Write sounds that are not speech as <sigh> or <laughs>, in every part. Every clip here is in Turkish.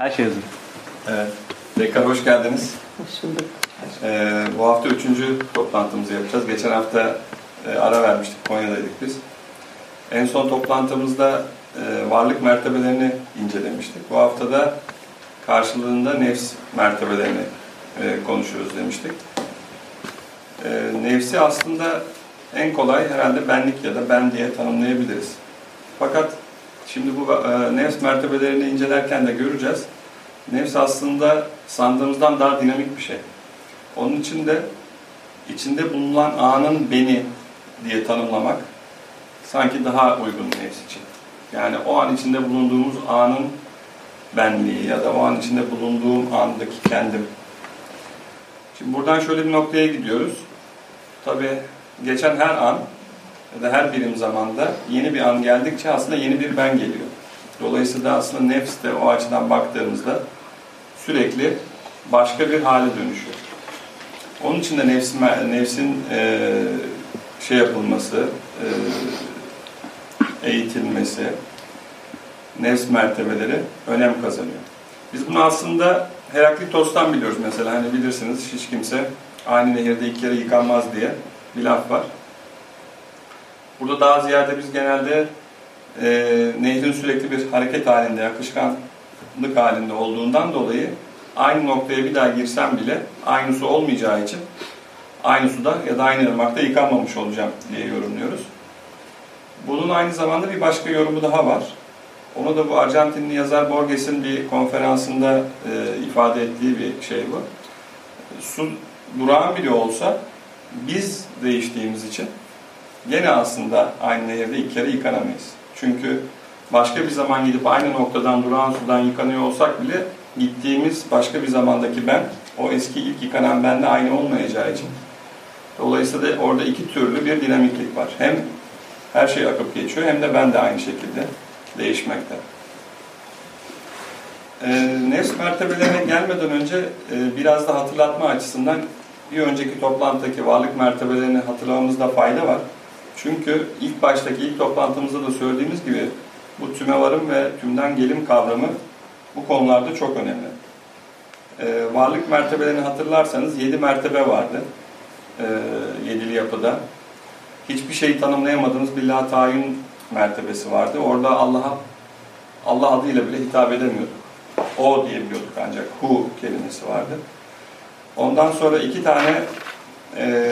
Her şey hazır. Evet. Tekrar hoş geldiniz. Hoş bulduk. Ee, bu hafta üçüncü toplantımızı yapacağız. Geçen hafta e, ara vermiştik, Konya'daydık biz. En son toplantımızda e, varlık mertebelerini incelemiştik. Bu hafta da karşılığında nefs mertebelerini e, konuşuyoruz demiştik. E, nefsi aslında en kolay herhalde benlik ya da ben diye tanımlayabiliriz. Fakat şimdi bu e, nefs mertebelerini incelerken de göreceğiz. Nefs aslında sandığımızdan daha dinamik bir şey. Onun için de içinde bulunan anın beni diye tanımlamak sanki daha uygun nefs için. Yani o an içinde bulunduğumuz anın benliği ya da o an içinde bulunduğum andaki kendim. Şimdi buradan şöyle bir noktaya gidiyoruz. Tabi geçen her an ya da her birim zamanda yeni bir an geldikçe aslında yeni bir ben geliyor. Dolayısıyla aslında nefs de o açıdan baktığımızda sürekli başka bir hale dönüşüyor. Onun için de nefsin, nefsin e, şey yapılması, e, eğitilmesi, nefs mertebeleri önem kazanıyor. Biz bunu aslında Heraklitos'tan biliyoruz mesela. Hani bilirsiniz hiç kimse aynı nehirde iki kere yıkanmaz diye bir laf var. Burada daha ziyade biz genelde e, nehrin sürekli bir hareket halinde, akışkanlık halinde olduğundan dolayı aynı noktaya bir daha girsem bile aynı su olmayacağı için aynı suda ya da aynı ırmakta yıkanmamış olacağım diye yorumluyoruz. Bunun aynı zamanda bir başka yorumu daha var. Onu da bu Arjantinli yazar Borges'in bir konferansında e, ifade ettiği bir şey bu. Su durağan bile olsa biz değiştiğimiz için gene aslında aynı nehirde ilk kere yıkanamayız. Çünkü başka bir zaman gidip aynı noktadan durağan sudan yıkanıyor olsak bile gittiğimiz başka bir zamandaki ben, o eski ilk yıkanan benle aynı olmayacağı için. Dolayısıyla orada iki türlü bir dinamiklik var. Hem her şey akıp geçiyor hem de ben de aynı şekilde değişmekte. E, nefs mertebelerine gelmeden önce e, biraz da hatırlatma açısından bir önceki toplantıdaki varlık mertebelerini hatırlamamızda fayda var. Çünkü ilk baştaki ilk toplantımızda da söylediğimiz gibi bu tümevarım ve tümden gelim kavramı bu konularda çok önemli. Ee, varlık mertebelerini hatırlarsanız yedi mertebe vardı. Ee, yedili yapıda. Hiçbir şeyi tanımlayamadığımız bir la tayin mertebesi vardı. Orada Allah'a Allah adıyla bile hitap edemiyorduk. O diyebiliyorduk ancak hu kelimesi vardı. Ondan sonra iki tane e,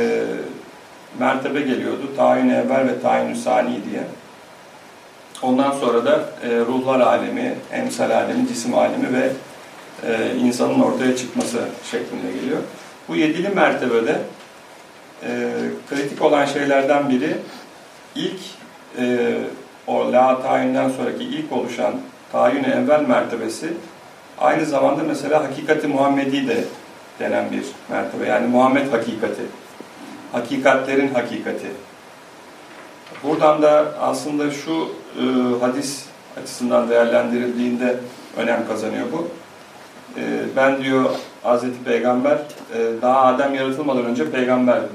mertebe geliyordu. Tayin evvel ve tayin sani diye. Ondan sonra da e, ruhlar alemi, emsal alemi, cisim alemi ve e, insanın ortaya çıkması şeklinde geliyor. Bu yedili mertebede e, kritik olan şeylerden biri ilk e, o la tayinden sonraki ilk oluşan tayin evvel mertebesi aynı zamanda mesela hakikati Muhammedi de denen bir mertebe. Yani Muhammed hakikati. Hakikatlerin hakikati. Buradan da aslında şu e, hadis açısından değerlendirildiğinde önem kazanıyor bu. E, ben diyor Hazreti Peygamber e, daha Adem yaratılmadan önce peygamberdim.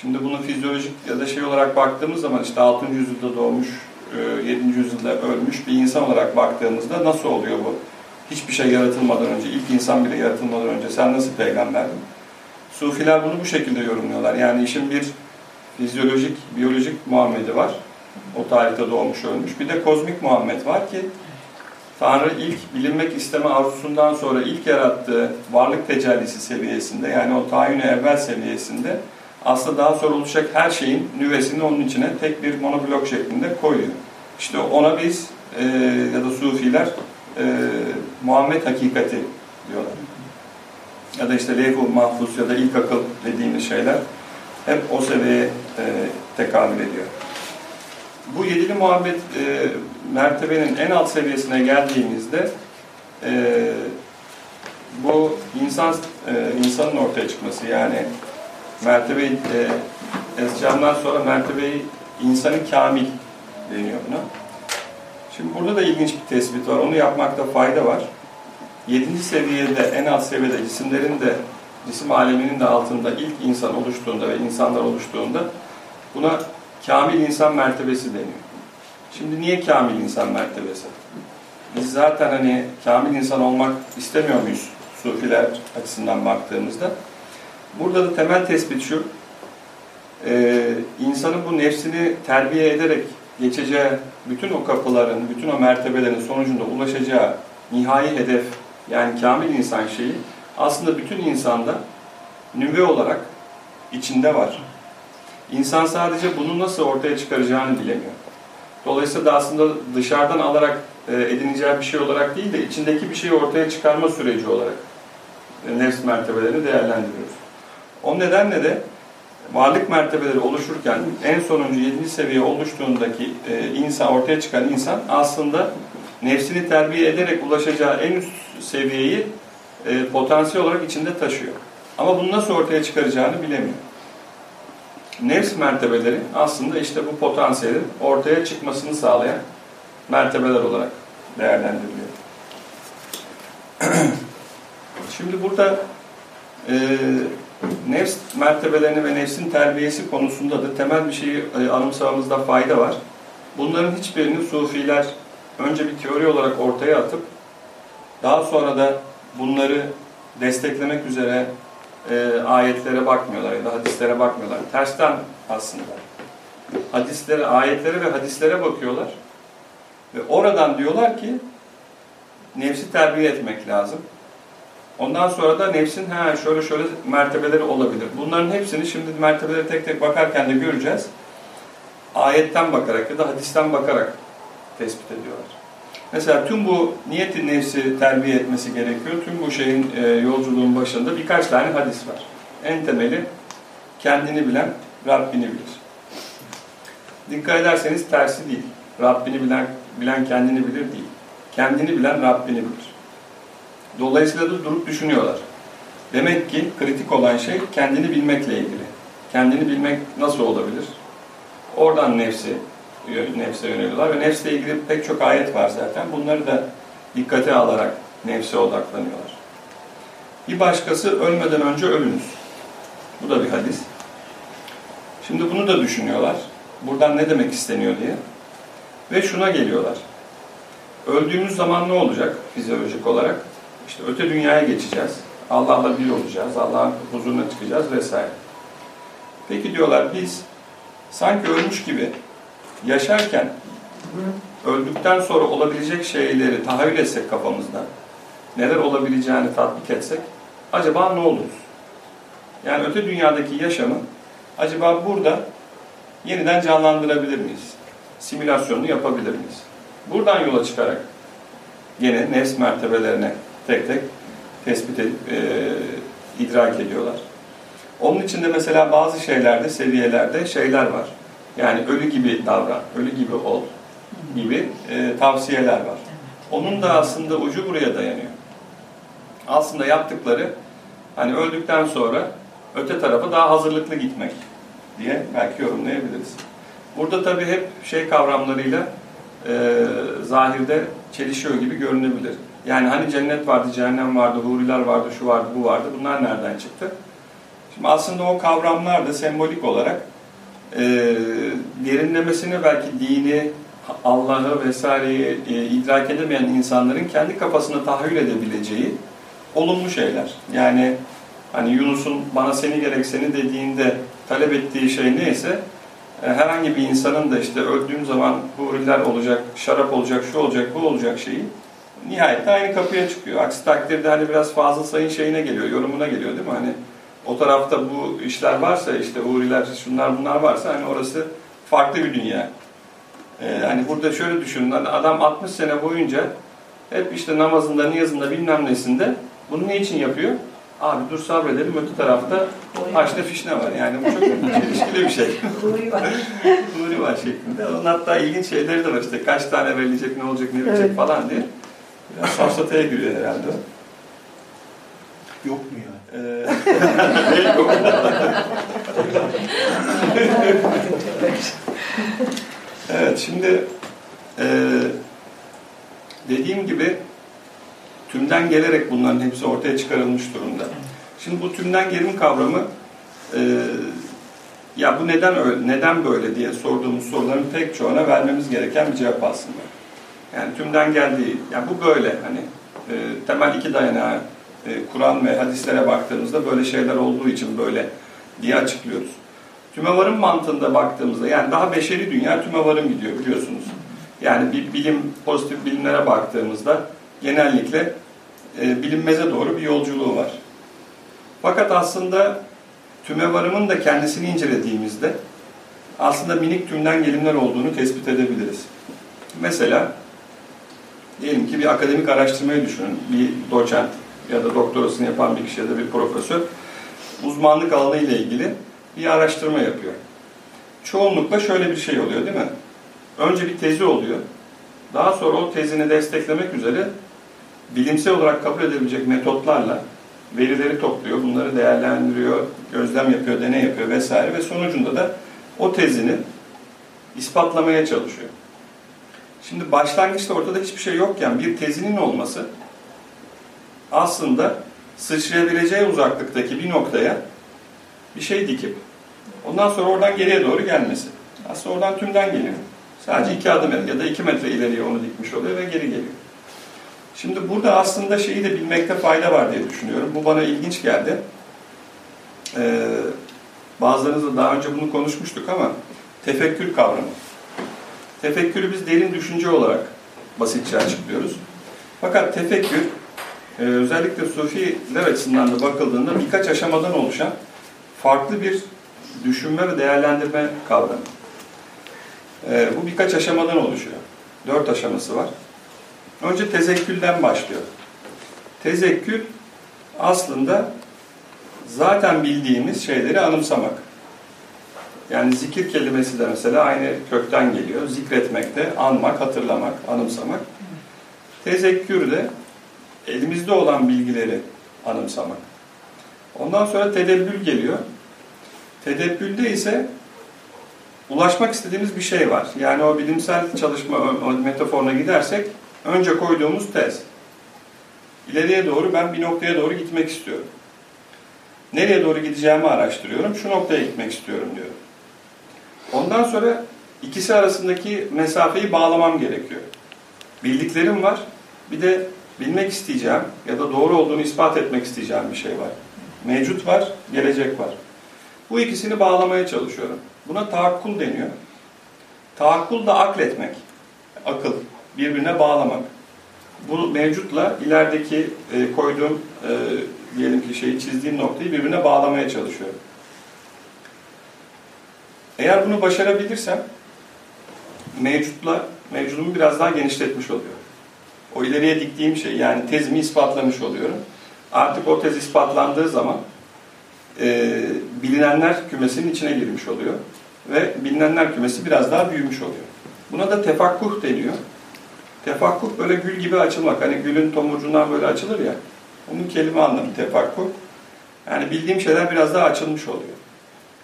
Şimdi bunu fizyolojik ya da şey olarak baktığımız zaman işte 6. yüzyılda doğmuş, e, 7. yüzyılda ölmüş bir insan olarak baktığımızda nasıl oluyor bu? Hiçbir şey yaratılmadan önce, ilk insan bile yaratılmadan önce sen nasıl peygamberdin? Sufiler bunu bu şekilde yorumluyorlar. Yani işin bir fizyolojik, biyolojik Muhammed'i var. O tarihte doğmuş ölmüş. Bir de kozmik Muhammed var ki Tanrı ilk bilinmek isteme arzusundan sonra ilk yarattığı varlık tecellisi seviyesinde yani o tayin evvel seviyesinde aslında daha sonra olacak her şeyin nüvesini onun içine tek bir monoblok şeklinde koyuyor. İşte ona biz e, ya da Sufiler e, Muhammed hakikati diyorlar. Ya da işte levh mahfuz ya da ilk akıl dediğimiz şeyler hep o seviyeye e, tekabül ediyor. Bu yedili muhabbet e, mertebenin en alt seviyesine geldiğimizde e, bu insan e, insanın ortaya çıkması yani mertebeyi e, escandan sonra mertebeyi insanı kamil deniyor buna. Şimdi burada da ilginç bir tespit var. Onu yapmakta fayda var. Yedinci seviyede, en alt seviyede cisimlerin de cisim aleminin de altında ilk insan oluştuğunda ve insanlar oluştuğunda buna kamil insan mertebesi deniyor. Şimdi niye kamil insan mertebesi? biz zaten hani kamil insan olmak istemiyor muyuz sufiler açısından baktığımızda? Burada da temel tespit şu, e, insanın bu nefsini terbiye ederek geçeceği bütün o kapıların, bütün o mertebelerin sonucunda ulaşacağı nihai hedef, yani kamil insan şeyi aslında bütün insanda nüve olarak içinde var. İnsan sadece bunu nasıl ortaya çıkaracağını bilemiyor. Dolayısıyla da aslında dışarıdan alarak e, edineceği bir şey olarak değil de içindeki bir şeyi ortaya çıkarma süreci olarak e, nefs mertebelerini değerlendiriyoruz. O nedenle de varlık mertebeleri oluşurken en sonuncu 7. seviye oluştuğundaki e, insan, ortaya çıkan insan aslında nefsini terbiye ederek ulaşacağı en üst seviyeyi potansiyel olarak içinde taşıyor. Ama bunu nasıl ortaya çıkaracağını bilemiyor nefs mertebeleri aslında işte bu potansiyelin ortaya çıkmasını sağlayan mertebeler olarak değerlendiriliyor. <clears throat> Şimdi burada e, nefs mertebelerini ve nefsin terbiyesi konusunda da temel bir şeyi e, anımsamamızda fayda var. Bunların hiçbirini sufiler önce bir teori olarak ortaya atıp daha sonra da bunları desteklemek üzere e, ayetlere bakmıyorlar ya da hadislere bakmıyorlar. Tersten aslında. Hadislere, ayetlere ve hadislere bakıyorlar. Ve oradan diyorlar ki nefsi terbiye etmek lazım. Ondan sonra da nefsin ha şöyle şöyle mertebeleri olabilir. Bunların hepsini şimdi mertebeleri tek tek bakarken de göreceğiz. Ayetten bakarak ya da hadisten bakarak tespit ediyorlar. Mesela tüm bu niyeti nefsi terbiye etmesi gerekiyor. Tüm bu şeyin e, yolculuğun başında birkaç tane hadis var. En temeli kendini bilen Rabbini bilir. Dikkat ederseniz tersi değil. Rabbini bilen, bilen kendini bilir değil. Kendini bilen Rabbini bilir. Dolayısıyla da durup düşünüyorlar. Demek ki kritik olan şey kendini bilmekle ilgili. Kendini bilmek nasıl olabilir? Oradan nefsi nefse yöneliyorlar ve nefsle ilgili pek çok ayet var zaten. Bunları da dikkate alarak nefse odaklanıyorlar. Bir başkası ölmeden önce ölünüz. Bu da bir hadis. Şimdi bunu da düşünüyorlar. Buradan ne demek isteniyor diye. Ve şuna geliyorlar. Öldüğümüz zaman ne olacak fizyolojik olarak? İşte öte dünyaya geçeceğiz. Allah'la bir olacağız. Allah'ın huzuruna çıkacağız vesaire. Peki diyorlar biz sanki ölmüş gibi yaşarken öldükten sonra olabilecek şeyleri tahayyül etsek kafamızda, neler olabileceğini tatbik etsek, acaba ne oluruz? Yani öte dünyadaki yaşamı acaba burada yeniden canlandırabilir miyiz? Simülasyonunu yapabilir miyiz? Buradan yola çıkarak yine nefs mertebelerine tek tek tespit edip e, idrak ediyorlar. Onun içinde mesela bazı şeylerde, seviyelerde şeyler var. Yani ölü gibi davran, ölü gibi ol gibi e, tavsiyeler var. Onun da aslında ucu buraya dayanıyor. Aslında yaptıkları hani öldükten sonra öte tarafa daha hazırlıklı gitmek diye belki yorumlayabiliriz. Burada tabii hep şey kavramlarıyla e, zahirde çelişiyor gibi görünebilir. Yani hani cennet vardı, cehennem vardı, huriler vardı, şu vardı, bu vardı. Bunlar nereden çıktı? Şimdi aslında o kavramlar da sembolik olarak e, derinlemesine belki dini, Allah'ı vesaireyi e, idrak edemeyen insanların kendi kafasına tahayyül edebileceği olumlu şeyler. Yani hani Yunus'un bana seni gerek seni dediğinde talep ettiği şey neyse e, herhangi bir insanın da işte öldüğüm zaman huriler olacak, şarap olacak, şu olacak, bu olacak şeyi nihayet aynı kapıya çıkıyor. Aksi takdirde hani biraz fazla sayın şeyine geliyor, yorumuna geliyor değil mi? Hani o tarafta bu işler varsa işte huriler şunlar bunlar varsa hani orası farklı bir dünya. Ee, hani burada şöyle düşünün adam 60 sene boyunca hep işte namazında, niyazında bilmem nesinde bunu ne için yapıyor? Abi dur sabredelim öte tarafta haşne fişne var. Yani bu çok <laughs> ilişkili bir şey. Huri var. <laughs> Huri var şeklinde. Onun hatta ilginç şeyleri de var işte kaç tane verilecek, ne olacak, ne verecek evet. falan diye. Biraz safsataya giriyor herhalde. Yok mu ya? Ee, <laughs> evet şimdi e, dediğim gibi tümden gelerek bunların hepsi ortaya çıkarılmış durumda. Şimdi bu tümden gelim kavramı e, ya bu neden öyle, neden böyle diye sorduğumuz soruların pek çoğuna vermemiz gereken bir cevap aslında. Yani tümden geldiği, yani bu böyle hani e, temel iki dayanağı e, Kur'an ve hadislere baktığımızda böyle şeyler olduğu için böyle diye açıklıyoruz. Tümevarın mantığında baktığımızda yani daha beşeri dünya tümevarın gidiyor biliyorsunuz. Yani bir bilim, pozitif bilimlere baktığımızda genellikle e, bilinmeze doğru bir yolculuğu var. Fakat aslında tümevarımın da kendisini incelediğimizde aslında minik tümden gelimler olduğunu tespit edebiliriz. Mesela diyelim ki bir akademik araştırmayı düşünün. Bir doçent ya da doktorasını yapan bir kişi ya da bir profesör uzmanlık alanı ile ilgili bir araştırma yapıyor. Çoğunlukla şöyle bir şey oluyor değil mi? Önce bir tezi oluyor. Daha sonra o tezini desteklemek üzere bilimsel olarak kabul edebilecek metotlarla verileri topluyor, bunları değerlendiriyor, gözlem yapıyor, deney yapıyor vesaire ve sonucunda da o tezini ispatlamaya çalışıyor. Şimdi başlangıçta ortada hiçbir şey yokken bir tezinin olması aslında sıçrayabileceği uzaklıktaki bir noktaya bir şey dikip ondan sonra oradan geriye doğru gelmesi. Aslında oradan tümden geliyor. Sadece iki adım ya da iki metre ileriye onu dikmiş oluyor ve geri geliyor. Şimdi burada aslında şeyi de bilmekte fayda var diye düşünüyorum. Bu bana ilginç geldi. Ee, bazılarınızla daha önce bunu konuşmuştuk ama tefekkür kavramı. Tefekkürü biz derin düşünce olarak basitçe açıklıyoruz. Fakat tefekkür e, özellikle sufiler açısından da bakıldığında birkaç aşamadan oluşan farklı bir düşünme ve değerlendirme kavramı. E, bu birkaç aşamadan oluşuyor. Dört aşaması var. Önce tezekkülden başlıyor. Tezekkül aslında zaten bildiğimiz şeyleri anımsamak. Yani zikir kelimesi de mesela aynı kökten geliyor. Zikretmekte, anmak, hatırlamak, anımsamak. Tezekkür de elimizde olan bilgileri anımsamak. Ondan sonra tedebbül geliyor. Tedebbülde ise ulaşmak istediğimiz bir şey var. Yani o bilimsel çalışma metaforuna gidersek önce koyduğumuz tez. İleriye doğru ben bir noktaya doğru gitmek istiyorum. Nereye doğru gideceğimi araştırıyorum. Şu noktaya gitmek istiyorum diyorum. Ondan sonra ikisi arasındaki mesafeyi bağlamam gerekiyor. Bildiklerim var. Bir de bilmek isteyeceğim ya da doğru olduğunu ispat etmek isteyeceğim bir şey var. Mevcut var, gelecek var. Bu ikisini bağlamaya çalışıyorum. Buna tahakkul deniyor. Tahakkul da akletmek. Akıl. Birbirine bağlamak. Bu mevcutla ilerideki e, koyduğum e, diyelim ki şeyi çizdiğim noktayı birbirine bağlamaya çalışıyorum. Eğer bunu başarabilirsem mevcutla mevcudumu biraz daha genişletmiş oluyor. O ileriye diktiğim şey yani tezimi ispatlamış oluyorum. Artık o tez ispatlandığı zaman e, bilinenler kümesinin içine girmiş oluyor. Ve bilinenler kümesi biraz daha büyümüş oluyor. Buna da tefakkuh deniyor. Tefakkuh böyle gül gibi açılmak. Hani gülün tomurcundan böyle açılır ya. Onun kelime anlamı tefakkuh. Yani bildiğim şeyler biraz daha açılmış oluyor.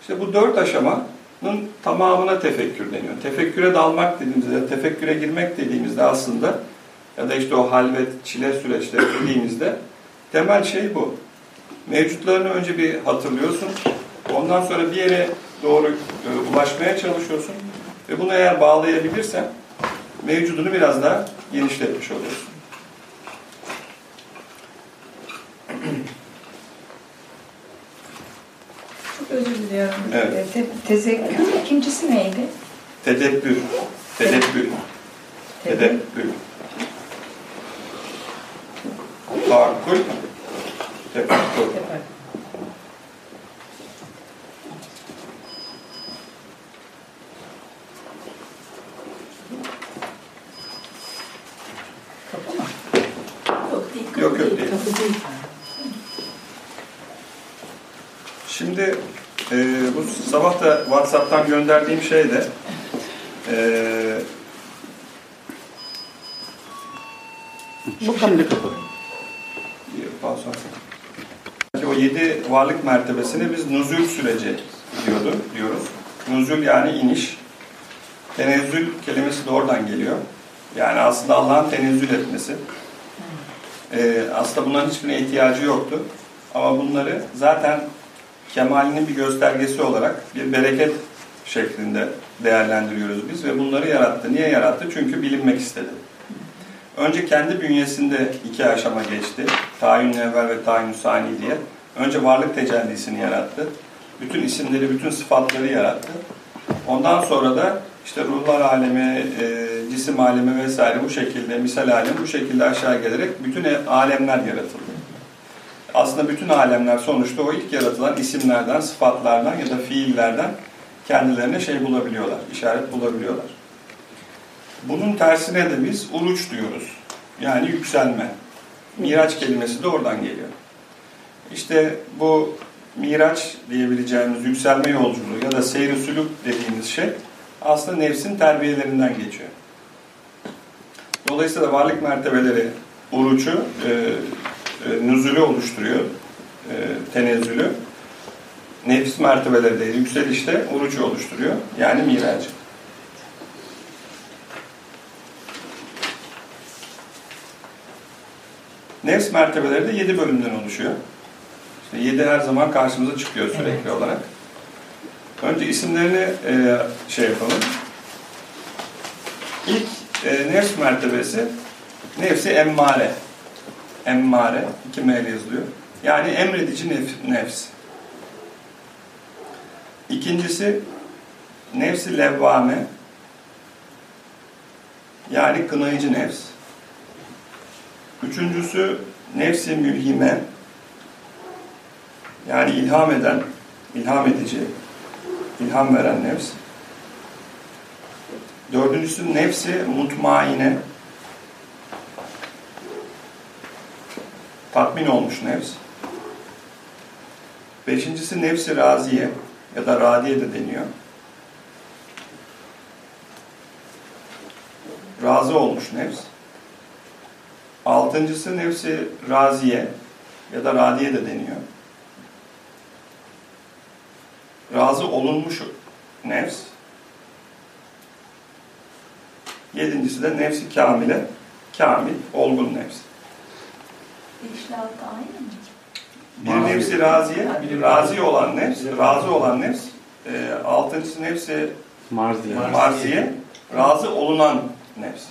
İşte bu dört aşamanın tamamına tefekkür deniyor. Tefekküre dalmak dediğimizde, tefekküre girmek dediğimizde aslında ya da işte o halvet, çile süreçleri dediğimizde temel şey bu. Mevcutlarını önce bir hatırlıyorsun. Ondan sonra bir yere doğru e, ulaşmaya çalışıyorsun. Ve bunu eğer bağlayabilirsen mevcudunu biraz daha genişletmiş oluyorsun. Çok özür diliyorum. Evet. Te tezekkür ikincisi neydi? Tedebbür. Tedebbür. Tedebbür. Tahakkul. Kapı mı? Yok. Yok değil. Şimdi e, bu sabah da WhatsApp'tan gönderdiğim şey de e, Bu kapı. O yedi varlık mertebesini biz nuzul süreci diyordu, diyoruz. Nuzul yani iniş. Tenezzül kelimesi de oradan geliyor. Yani aslında Allah'ın tenezzül etmesi. Ee, aslında bunların hiçbirine ihtiyacı yoktu. Ama bunları zaten kemalinin bir göstergesi olarak bir bereket şeklinde değerlendiriyoruz biz ve bunları yarattı. Niye yarattı? Çünkü bilinmek istedi. Önce kendi bünyesinde iki aşama geçti. Tayin evvel ve tayin sani diye. Önce varlık tecellisini yarattı. Bütün isimleri, bütün sıfatları yarattı. Ondan sonra da işte ruhlar alemi, e, cisim alemi vesaire bu şekilde, misal alem bu şekilde aşağı gelerek bütün alemler yaratıldı. Aslında bütün alemler sonuçta o ilk yaratılan isimlerden, sıfatlardan ya da fiillerden kendilerine şey bulabiliyorlar, işaret bulabiliyorlar. Bunun tersine de biz uruç diyoruz. Yani yükselme. Miraç kelimesi de oradan geliyor. İşte bu miraç diyebileceğimiz yükselme yolculuğu ya da seyri sülük dediğimiz şey aslında nefsin terbiyelerinden geçiyor. Dolayısıyla varlık mertebeleri urucu, e, e, nüzülü oluşturuyor, e, tenezzülü. Nefis mertebeleri de yükselişte urucu oluşturuyor. Yani miracı. Nefs mertebeleri de yedi bölümden oluşuyor. İşte yedi her zaman karşımıza çıkıyor sürekli Evet. olarak. Önce isimlerini e, şey yapalım. İlk e, nefs mertebesi nefsi emmare. Emmare, iki M yazılıyor. Yani emredici nef- nefs. İkincisi nefsi levvame. Yani kınayıcı nefs. Üçüncüsü nefsi mülhime. Yani ilham eden, ilham edici, ilham veren nefs. Dördüncüsü nefsi mutmaine. Tatmin olmuş nefs. Beşincisi nefsi raziye ya da radiye de deniyor. Razı olmuş nefs. Altıncısı nefsi raziye ya da radiye de deniyor. Razı olunmuş nefs. Yedincisi de nefsi kamile, kamil, olgun nefs. Beşli altı aynı mı? Bir nefsi raziye, bir razi olan nefs, razı olan nefs. E, altıncısı nefsi Marziye. marziye, razı olunan nefs.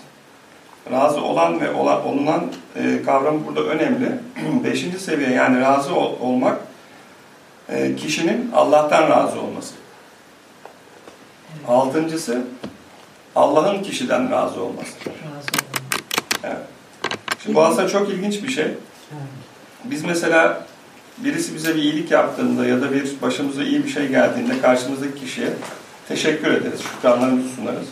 Razı olan ve ola- olunan e, kavramı burada önemli. <clears throat> Beşinci seviye yani razı ol- olmak e, kişinin Allah'tan razı olması. Altıncısı Allah'ın kişiden razı olması. Evet. Şimdi bu aslında çok ilginç bir şey. Biz mesela birisi bize bir iyilik yaptığında ya da bir başımıza iyi bir şey geldiğinde karşımızdaki kişiye teşekkür ederiz, şükranlarımızı sunarız.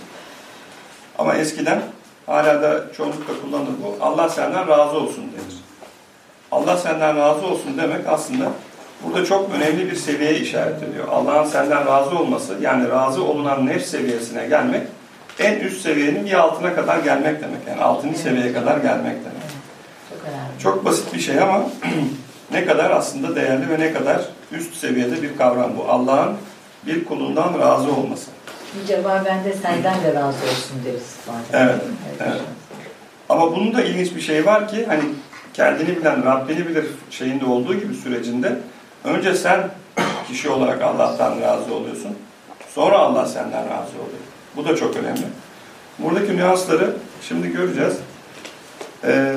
Ama eskiden hala da çoğunlukla kullanılır bu. Allah senden razı olsun denir. Allah senden razı olsun demek aslında burada çok önemli bir seviyeye işaret ediyor. Allah'ın senden razı olması yani razı olunan nefs seviyesine gelmek en üst seviyenin bir altına kadar gelmek demek. Yani altıncı seviyeye kadar gelmek demek. Çok önemli. Çok basit bir şey ama <clears throat> ne kadar aslında değerli ve ne kadar üst seviyede bir kavram bu. Allah'ın bir kulundan razı olması. Acaba ben de senden de razı olsun deriz bazen. Evet, evet. Ama bunun da ilginç bir şey var ki hani kendini bilen, Rabbini bilir şeyinde olduğu gibi sürecinde önce sen kişi olarak Allah'tan razı oluyorsun. Sonra Allah senden razı oluyor. Bu da çok önemli. Buradaki nüansları şimdi göreceğiz. Ee,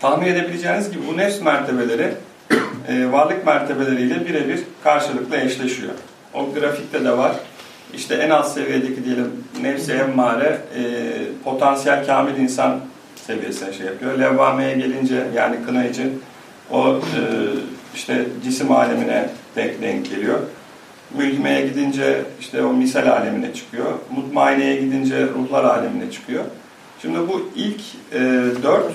tahmin edebileceğiniz gibi bu nefs mertebeleri e, varlık mertebeleriyle birebir karşılıklı eşleşiyor. O grafikte de var. İşte en alt seviyedeki diyelim nefsi emmare e, potansiyel kamil insan seviyesine şey yapıyor. Levvameye gelince yani kınayıcı o e, işte cisim alemine denk, denk geliyor. Mülhimeye gidince işte o misal alemine çıkıyor. Mutmaineye gidince ruhlar alemine çıkıyor. Şimdi bu ilk e, dört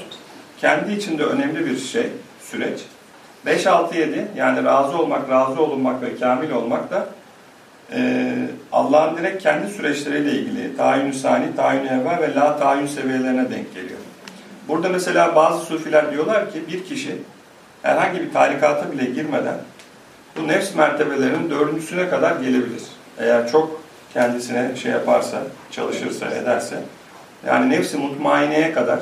kendi içinde önemli bir şey, süreç. 5, 6, 7 yani razı olmak, razı olunmak ve kamil olmak da e, Allah'ın direkt kendi süreçleriyle ilgili tayin-ü sani, tayin-ü evvel ve la tayin seviyelerine denk geliyor. Burada mesela bazı sufiler diyorlar ki bir kişi herhangi bir tarikata bile girmeden bu nefs mertebelerinin dördüncüsüne kadar gelebilir. Eğer çok kendisine şey yaparsa, çalışırsa, ederse. Yani nefsi mutmaineye kadar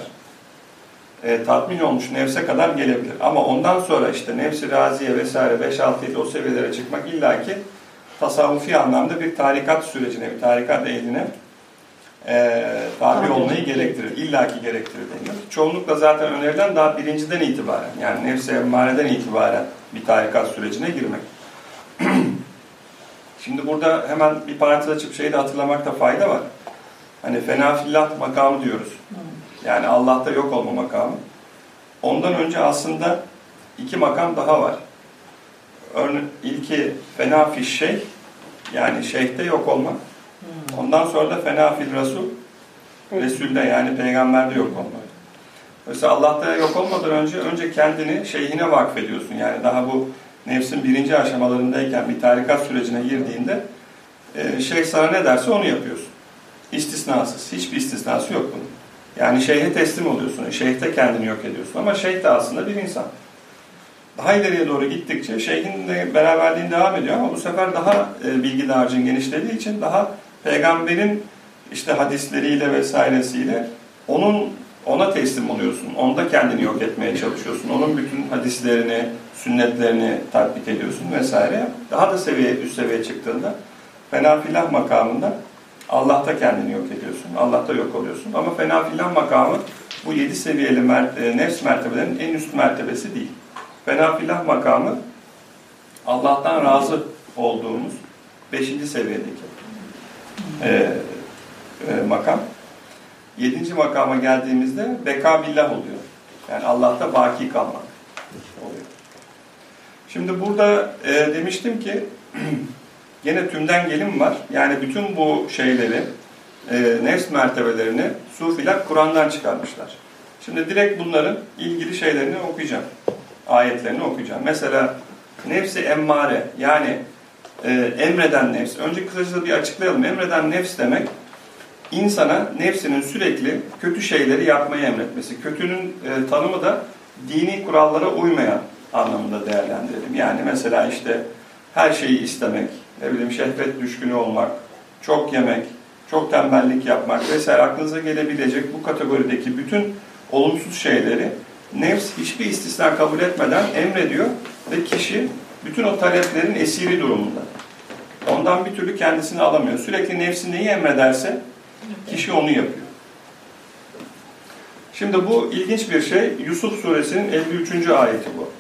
e, tatmin olmuş nefse kadar gelebilir. Ama ondan sonra işte nefsi raziye vesaire 5 6 7 o seviyelere çıkmak illaki tasavvufi anlamda bir tarikat sürecine, bir tarikat ehline e, tabi olmayı gerektirir. İllaki gerektirir deniyor. Çoğunlukla zaten önerilen daha birinciden itibaren yani nefsi emmareden itibaren bir tarikat sürecine girmek. <clears throat> Şimdi burada hemen bir parantez açıp şeyi de hatırlamakta fayda var. Hani fena fillah makamı diyoruz. Yani Allah'ta yok olma makamı. Ondan önce aslında iki makam daha var. Örneğin ilki fena fi şeyh yani şeyhte yok olmak. Ondan sonra da fena fil Resul, Resul'de yani peygamberde yok olmak. Mesela Allah'ta yok olmadan önce önce kendini şeyhine vakfediyorsun. Yani daha bu nefsin birinci aşamalarındayken bir tarikat sürecine girdiğinde e, şeyh sana ne derse onu yapıyorsun. İstisnasız. Hiçbir istisnası yok bunun. Yani şeyhe teslim oluyorsun. Şeyhte kendini yok ediyorsun. Ama şeyh de aslında bir insan. Daha ileriye doğru gittikçe şeyhin de beraberliğin devam ediyor ama bu sefer daha e, bilgi dağarcığın genişlediği için daha peygamberin işte hadisleriyle vesairesiyle onun ona teslim oluyorsun. Onda kendini yok etmeye çalışıyorsun. Onun bütün hadislerini, sünnetlerini tatbik ediyorsun vesaire. Daha da seviye üst seviye çıktığında fena filah makamında Allah'ta kendini yok ediyorsun. Allah'ta yok oluyorsun. Ama fena filah makamı bu yedi seviyeli mer- e, nefs mertebelerinin en üst mertebesi değil. Fena filah makamı Allah'tan razı olduğumuz beşinci seviyedeki e, e, makam. Yedinci makama geldiğimizde beka billah oluyor. Yani Allah'ta baki kalmak oluyor. Şimdi burada e, demiştim ki <clears throat> gene tümden gelim var. Yani bütün bu şeyleri e, nefs mertebelerini sufiler Kur'an'dan çıkarmışlar. Şimdi direkt bunların ilgili şeylerini okuyacağım. Ayetlerini okuyacağım. Mesela nefsi emmare yani e, emreden nefs. Önce kısaca bir açıklayalım. Emreden nefs demek insana nefsinin sürekli kötü şeyleri yapmayı emretmesi. Kötünün e, tanımı da dini kurallara uymayan anlamında değerlendirelim. Yani mesela işte her şeyi istemek, ne bileyim şehvet düşkünü olmak, çok yemek, çok tembellik yapmak vesaire aklınıza gelebilecek bu kategorideki bütün olumsuz şeyleri nefs hiçbir istisna kabul etmeden emrediyor ve kişi bütün o taleplerin esiri durumunda. Ondan bir türlü kendisini alamıyor. Sürekli nefsi neyi emrederse kişi onu yapıyor. Şimdi bu ilginç bir şey. Yusuf suresinin 53. ayeti bu.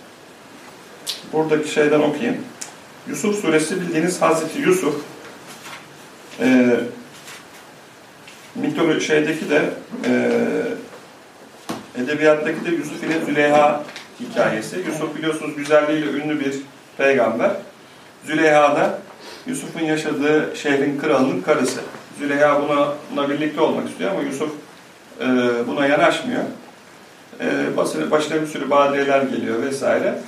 Buradaki şeyden okuyayım. Yusuf suresi bildiğiniz Hazreti Yusuf e, mitolo şeydeki de e, edebiyattaki de Yusuf ile Züleyha hikayesi. Yusuf biliyorsunuz güzelliğiyle ünlü bir peygamber. Züleyha da Yusuf'un yaşadığı şehrin kralının karısı. Züleyha buna, buna birlikte olmak istiyor ama Yusuf e, buna yanaşmıyor. E, başına, başına bir sürü badireler geliyor vesaire.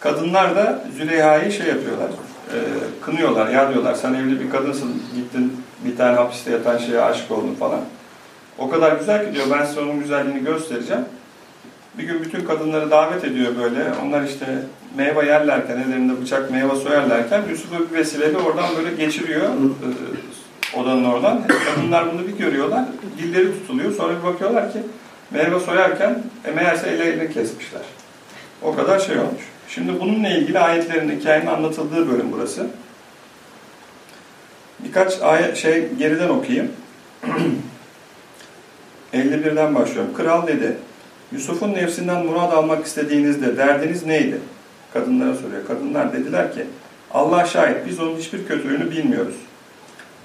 Kadınlar da Züleyha'yı şey yapıyorlar, e, kınıyorlar. Ya diyorlar sen evli bir kadınsın, gittin bir tane hapiste yatan şeye aşık oldun falan. O kadar güzel ki diyor ben size onun güzelliğini göstereceğim. Bir gün bütün kadınları davet ediyor böyle. Onlar işte meyve yerlerken, ellerinde bıçak meyve soyarlarken Yusuf'u bir vesileyle oradan böyle geçiriyor e, odanın oradan. Kadınlar bunu bir görüyorlar, dilleri tutuluyor. Sonra bir bakıyorlar ki meyve soyarken e, meğerse ellerini kesmişler. O kadar şey olmuş. Şimdi bununla ilgili ayetlerin hikayenin anlatıldığı bölüm burası. Birkaç ayet şey geriden okuyayım. <clears throat> 51'den başlıyorum. Kral dedi, Yusuf'un nefsinden murad almak istediğinizde derdiniz neydi? Kadınlara soruyor. Kadınlar dediler ki, Allah şahit biz onun hiçbir kötülüğünü bilmiyoruz.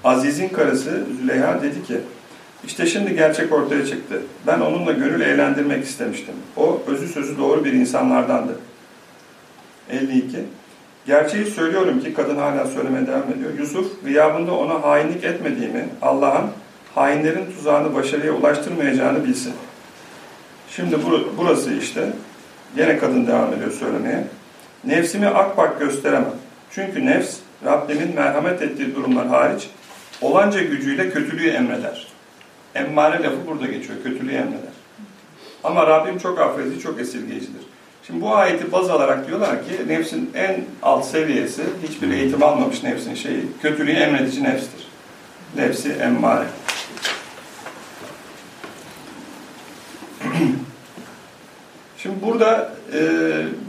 Aziz'in karısı Züleyha dedi ki, işte şimdi gerçek ortaya çıktı. Ben onunla gönül eğlendirmek istemiştim. O özü sözü doğru bir insanlardandı. 52. Gerçeği söylüyorum ki kadın hala söylemeye devam ediyor. Yusuf gıyabında ona hainlik etmediğimi, Allah'ın hainlerin tuzağını başarıya ulaştırmayacağını bilsin. Şimdi burası işte, gene kadın devam ediyor söylemeye. Nefsimi akbak gösteremem. Çünkü nefs, Rabbimin merhamet ettiği durumlar hariç, olanca gücüyle kötülüğü emreder. Emmare lafı burada geçiyor, kötülüğü emreder. Ama Rabbim çok affedici, çok esirgeyicidir. Şimdi bu ayeti baz alarak diyorlar ki nefsin en alt seviyesi, hiçbir eğitim almamış nefsin şeyi, kötülüğü emredici nefstir. Nefsi emmare. <clears throat> Şimdi burada e,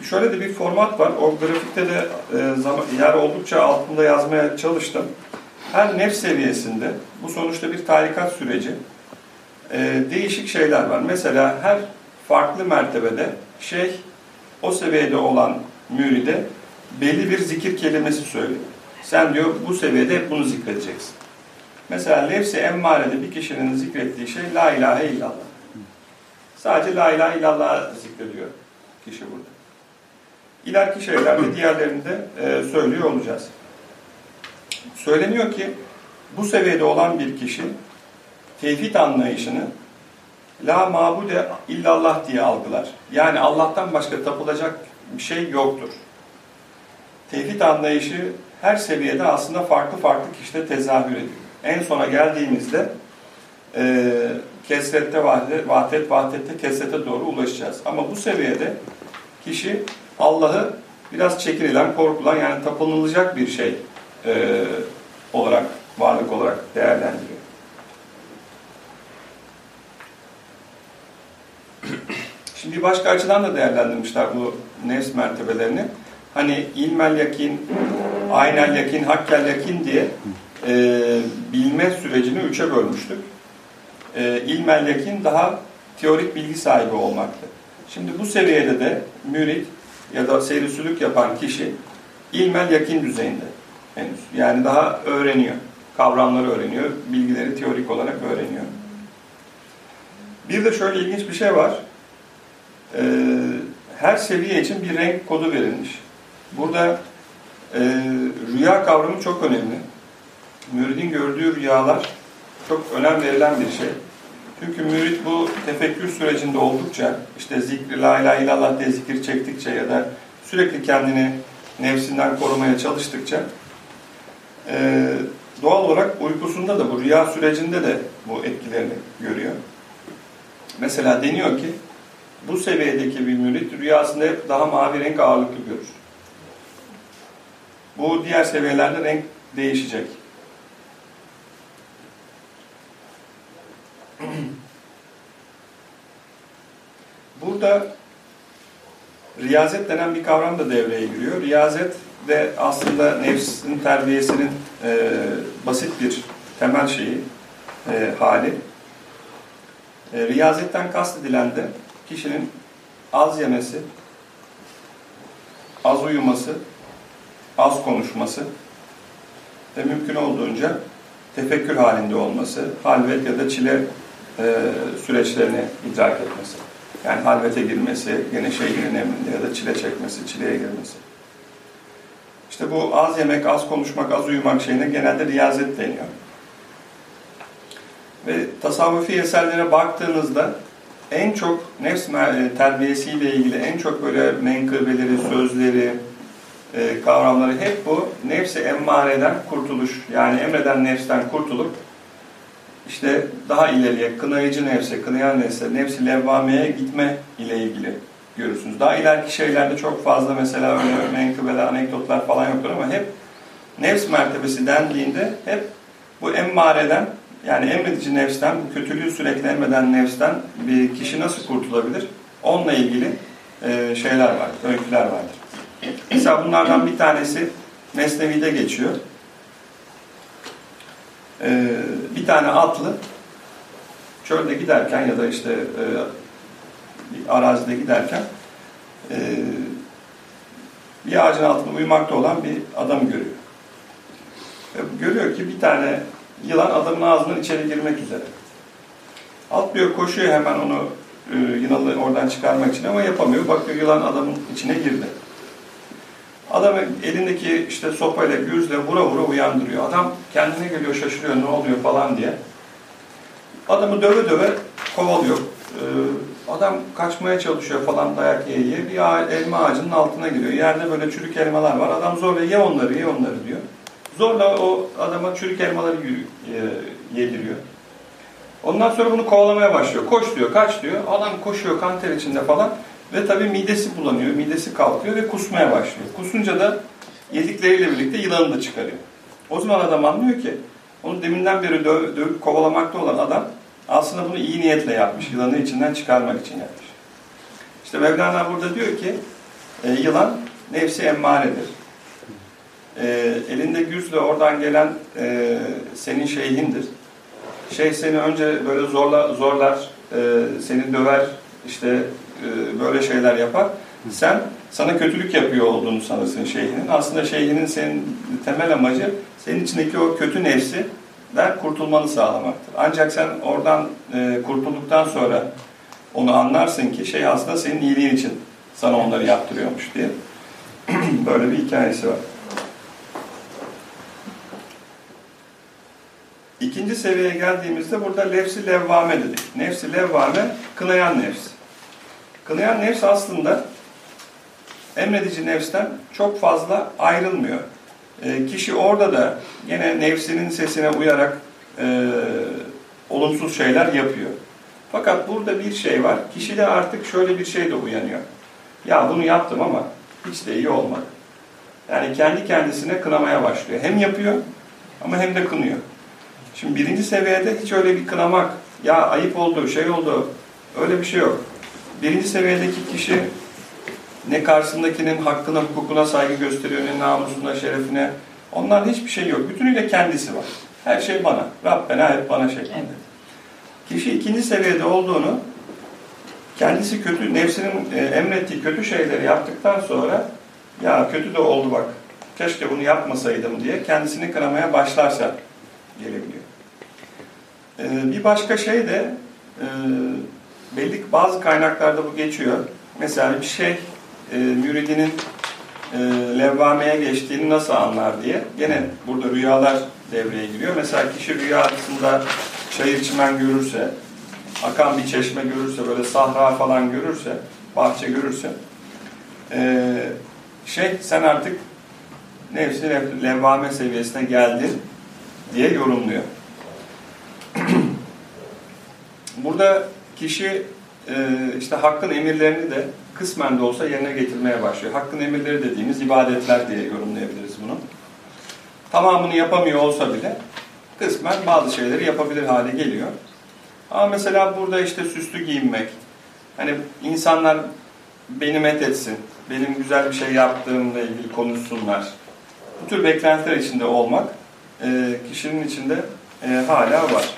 şöyle de bir format var. O grafikte de e, yer oldukça altında yazmaya çalıştım. her nefs seviyesinde, bu sonuçta bir tarikat süreci, e, değişik şeyler var. Mesela her farklı mertebede şeyh o seviyede olan müride belli bir zikir kelimesi söylüyor. Sen diyor bu seviyede bunu zikredeceksin. Mesela nefsi emmarede bir kişinin zikrettiği şey la ilahe illallah. Sadece la ilahe illallah zikrediyor kişi burada. İleriki şeylerde diğerlerini de e, söylüyor olacağız. Söyleniyor ki bu seviyede olan bir kişi tevhid anlayışını la mabude illallah diye algılar. Yani Allah'tan başka tapılacak bir şey yoktur. Tevhid anlayışı her seviyede aslında farklı farklı kişide tezahür ediyor. En sona geldiğimizde e, kesrette vahdet, vahdet, vahdette kesrete doğru ulaşacağız. Ama bu seviyede kişi Allah'ı biraz çekinilen, korkulan yani tapınılacak bir şey e, olarak, varlık olarak değerlendiriyor. <clears throat> Şimdi başka açıdan da değerlendirmişler bu nefs mertebelerini. Hani ilmel yakin, aynel yakin, hakkel yakin diye e, bilme sürecini üçe bölmüştük. E, ilmel daha teorik bilgi sahibi olmaktı. Şimdi bu seviyede de mürit ya da seyrisülük yapan kişi ilmel yakin düzeyinde henüz. Yani daha öğreniyor. Kavramları öğreniyor, bilgileri teorik olarak öğreniyor. Bir de şöyle ilginç bir şey var. Ee, her seviye için bir renk kodu verilmiş. Burada e, rüya kavramı çok önemli. Müridin gördüğü rüyalar çok önem verilen bir şey. Çünkü mürid bu tefekkür sürecinde oldukça, işte zikri la ilahe illallah diye zikir çektikçe ya da sürekli kendini nefsinden korumaya çalıştıkça e, doğal olarak uykusunda da bu rüya sürecinde de bu etkilerini görüyor. Mesela deniyor ki bu seviyedeki bir mürit rüyasında hep daha mavi renk ağırlıklı görür. Bu diğer seviyelerde renk değişecek. Burada riyazet denen bir kavram da devreye giriyor. Riyazet de aslında nefsin terbiyesinin e, basit bir temel şeyi, e, hali. E, riyazetten kastedilen de kişinin az yemesi, az uyuması, az konuşması ve mümkün olduğunca tefekkür halinde olması, halvet ya da çile e, süreçlerini idrak etmesi. Yani halvete girmesi, gene şeyin emrinde ya da çile çekmesi, çileye girmesi. İşte bu az yemek, az konuşmak, az uyumak şeyine genelde riyazet deniyor. Ve tasavvufi eserlere baktığınızda en çok nefs terbiyesiyle ilgili en çok böyle menkıbeleri, sözleri, e, kavramları hep bu nefsi emmareden kurtuluş. Yani emreden nefsten kurtulup işte daha ileriye kınayıcı nefse, kınayan nefse, nefsi levvameye gitme ile ilgili görürsünüz. Daha ileriki şeylerde çok fazla mesela öyle <clears throat> menkıbeler, anekdotlar falan yoktur ama hep nefs mertebesi dendiğinde hep bu emmareden yani emredici nefsten, bu kötülüğü sürekli emreden nefsten bir kişi nasıl kurtulabilir? Onunla ilgili e, şeyler var, öyküler vardır. Mesela bunlardan bir tanesi Mesnevi'de geçiyor. E, bir tane atlı çölde giderken ya da işte e, bir arazide giderken e, bir ağacın altında uyumakta olan bir adam görüyor. Ve görüyor ki bir tane yılan adamın ağzından içeri girmek üzere. Atlıyor, koşuyor hemen onu e, yılanı oradan çıkarmak için ama yapamıyor. Bakıyor yılan adamın içine girdi. Adam elindeki işte sopayla, gürzle vura vura uyandırıyor. Adam kendine geliyor, şaşırıyor ne oluyor falan diye. Adamı döve döve kovalıyor. Ee, adam kaçmaya çalışıyor falan dayak yiye yiye. Bir elma ağacının altına giriyor. Yerde böyle çürük elmalar var. Adam zorla ye onları, ye onları diyor. Zorla o adama çürük elmaları yediriyor. Ondan sonra bunu kovalamaya başlıyor. Koş diyor, kaç diyor. Adam koşuyor kan ter içinde falan. Ve tabii midesi bulanıyor, midesi kalkıyor ve kusmaya başlıyor. Kusunca da yedikleriyle birlikte yılanı da çıkarıyor. O zaman adam anlıyor ki onu deminden beri döv, dövüp kovalamakta olan adam aslında bunu iyi niyetle yapmış. Yılanı içinden çıkarmak için yapmış. İşte Mevlana burada diyor ki e, yılan nefsi emmaredir. e, elinde güzle oradan gelen e, senin şeyhindir. Şey seni önce böyle zorla, zorlar, e, seni döver, işte e, böyle şeyler yapar. Sen sana kötülük yapıyor olduğunu sanırsın şeyhinin. Aslında şeyhinin senin temel amacı senin içindeki o kötü nefsi der kurtulmanı sağlamaktır. Ancak sen oradan e, kurtulduktan sonra onu anlarsın ki şey aslında senin iyiliğin için sana onları yaptırıyormuş diye. <clears throat> Böyle bir hikayesi var. İkinci seviyeye geldiğimizde burada lefsi levvame dedik. Nefsi levvame kınayan nefs. Kınayan nefs aslında emredici nefsten çok fazla ayrılmıyor. E, kişi orada da yine nefsinin sesine uyarak e, olumsuz şeyler yapıyor. Fakat burada bir şey var. Kişide artık şöyle bir şey de uyanıyor. Ya bunu yaptım ama hiç de iyi olmadı. Yani kendi kendisine kınamaya başlıyor. Hem yapıyor ama hem de kınıyor. Şimdi birinci seviyede hiç öyle bir kınamak, ya ayıp oldu, şey oldu, öyle bir şey yok. Birinci seviyedeki kişi ne karşısındakinin hakkına, hukukuna saygı gösteriyor, ne namusuna, şerefine. Onlar hiçbir şey yok. Bütünüyle kendisi var. Her şey bana. Rabbena hep bana şeklinde. Evet. Kişi ikinci seviyede olduğunu kendisi kötü, nefsinin e, emrettiği kötü şeyleri yaptıktan sonra ya kötü de oldu bak, keşke bunu yapmasaydım diye kendisini kınamaya başlarsa gelebiliyor. E, bir başka şey de e, belli bazı kaynaklarda bu geçiyor. Mesela bir şey e, müridinin e, levvameye geçtiğini nasıl anlar diye. Gene burada rüyalar devreye giriyor. Mesela kişi rüyasında çayır çimen görürse, akan bir çeşme görürse, böyle sahra falan görürse, bahçe görürse, e, şey sen artık nefsi lev- levvame seviyesine geldin diye yorumluyor. <clears throat> Burada kişi e, işte hakkın emirlerini de kısmen de olsa yerine getirmeye başlıyor. Hakkın emirleri dediğimiz ibadetler diye yorumlayabiliriz bunu. Tamamını yapamıyor olsa bile kısmen bazı şeyleri yapabilir hale geliyor. Ama mesela burada işte süslü giyinmek, hani insanlar beni met etsin, benim güzel bir şey yaptığımla ilgili konuşsunlar. Bu tür beklentiler içinde olmak e, kişinin içinde e, hala var.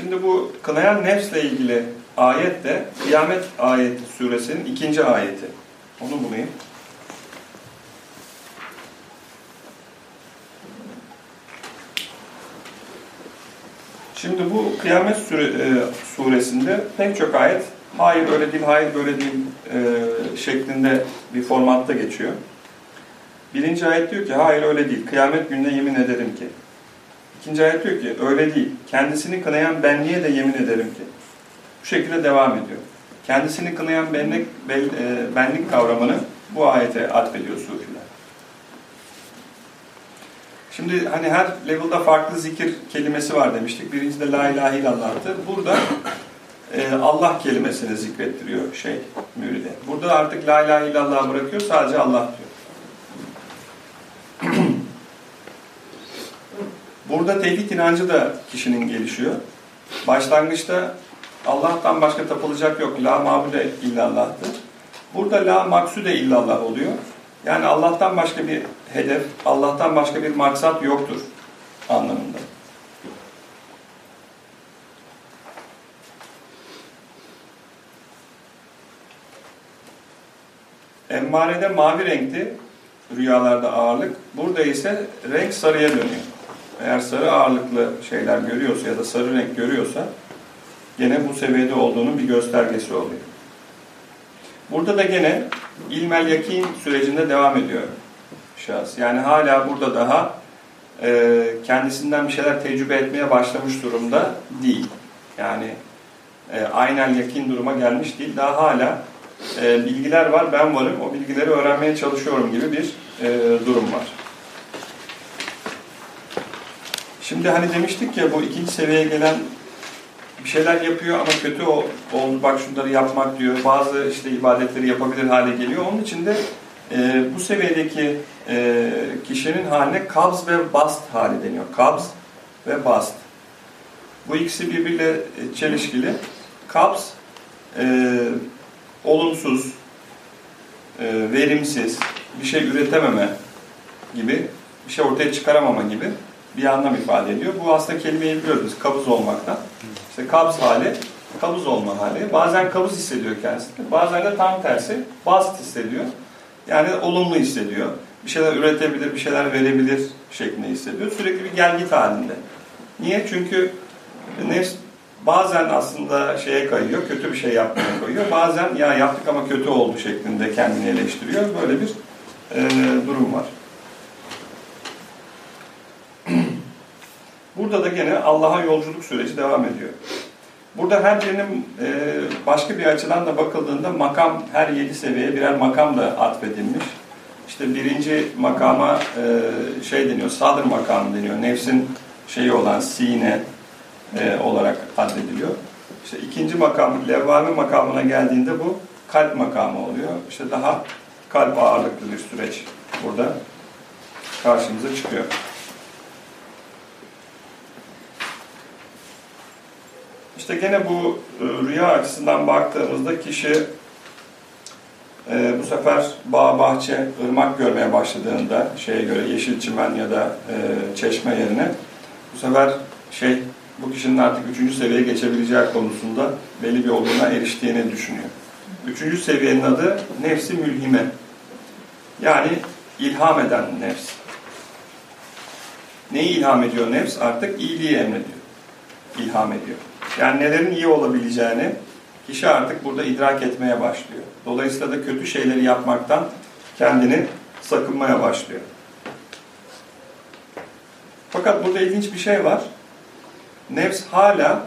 Şimdi bu kınayan nefsle ilgili ayet de Kıyamet ayeti suresinin ikinci ayeti. Onu bulayım. Şimdi bu Kıyamet Sure, e, suresinde pek çok ayet hayır öyle değil, hayır böyle değil e, şeklinde bir formatta geçiyor. Birinci ayet diyor ki hayır öyle değil, kıyamet gününe yemin ederim ki. İkinci ayet diyor ki öyle değil, kendisini kınayan benliğe de yemin ederim ki. Bu şekilde devam ediyor. Kendisini kınayan benlik, e, benlik kavramını bu ayete atfediyor sufiler. Şimdi hani her level'da farklı zikir kelimesi var demiştik. Birincide la ilahe illallah'tı. Burada e, Allah kelimesini zikrettiriyor şey müride. Burada artık la ilahe illallah bırakıyor sadece Allah diyor. Burada tevhid inancı da kişinin gelişiyor. Başlangıçta Allah'tan başka tapılacak yok. La mabude illallah'tı. Burada la maksude illallah oluyor. Yani Allah'tan başka bir hedef, Allah'tan başka bir maksat yoktur anlamında. Emmarede mavi renkti rüyalarda ağırlık. Burada ise renk sarıya dönüyor. Eğer sarı ağırlıklı şeyler görüyorsa ya da sarı renk görüyorsa gene bu seviyede olduğunun bir göstergesi oluyor. Burada da gene ilmel yakin sürecinde devam ediyor şahıs. Yani hala burada daha e, kendisinden bir şeyler tecrübe etmeye başlamış durumda değil. Yani e, aynen yakin duruma gelmiş değil. Daha hala e, bilgiler var, ben varım, o bilgileri öğrenmeye çalışıyorum gibi bir e, durum var. Şimdi hani demiştik ya bu ikinci seviyeye gelen bir şeyler yapıyor ama kötü ol- oldu bak şunları yapmak diyor. Bazı işte ibadetleri yapabilir hale geliyor. Onun için de e, bu seviyedeki e, kişinin haline kabz ve bast hali deniyor. Kabz ve bast. Bu ikisi birbiriyle e, çelişkili. Kabz e, olumsuz, e, verimsiz, bir şey üretememe gibi, bir şey ortaya çıkaramama gibi bir anlam ifade ediyor. Bu aslında kelimeyi biliyoruz kabız olmaktan. İşte kabz hali, kabız olma hali. Bazen kabız hissediyor kendisini, bazen de tam tersi bast hissediyor. Yani olumlu hissediyor. Bir şeyler üretebilir, bir şeyler verebilir şeklinde hissediyor. Sürekli bir gel git halinde. Niye? Çünkü nefs bazen aslında şeye kayıyor, kötü bir şey yapmaya koyuyor. Bazen ya yaptık ama kötü oldu şeklinde kendini eleştiriyor. Böyle bir e, durum var. Burada da gene Allah'a yolculuk süreci devam ediyor. Burada her birinin e, başka bir açıdan da bakıldığında makam, her yedi seviyeye birer makam da atfedilmiş. İşte birinci makama e, şey deniyor, sadır makamı deniyor. Nefsin şeyi olan sine e, olarak addediliyor. İşte ikinci makam, levvame makamına geldiğinde bu kalp makamı oluyor. İşte daha kalp ağırlıklı bir süreç burada karşımıza çıkıyor. İşte gene bu e, rüya açısından baktığımızda kişi e, bu sefer bağ, bahçe, ırmak görmeye başladığında şeye göre yeşil çimen ya da e, çeşme yerine bu sefer şey bu kişinin artık üçüncü seviyeye geçebileceği konusunda belli bir olgunluğa eriştiğini düşünüyor. Üçüncü seviyenin adı nefsi mülhime. Yani ilham eden nefs. Neyi ilham ediyor nefs? Artık iyiliği emrediyor. İlham ediyor. Yani nelerin iyi olabileceğini kişi artık burada idrak etmeye başlıyor. Dolayısıyla da kötü şeyleri yapmaktan kendini sakınmaya başlıyor. Fakat burada ilginç bir şey var. Nefs hala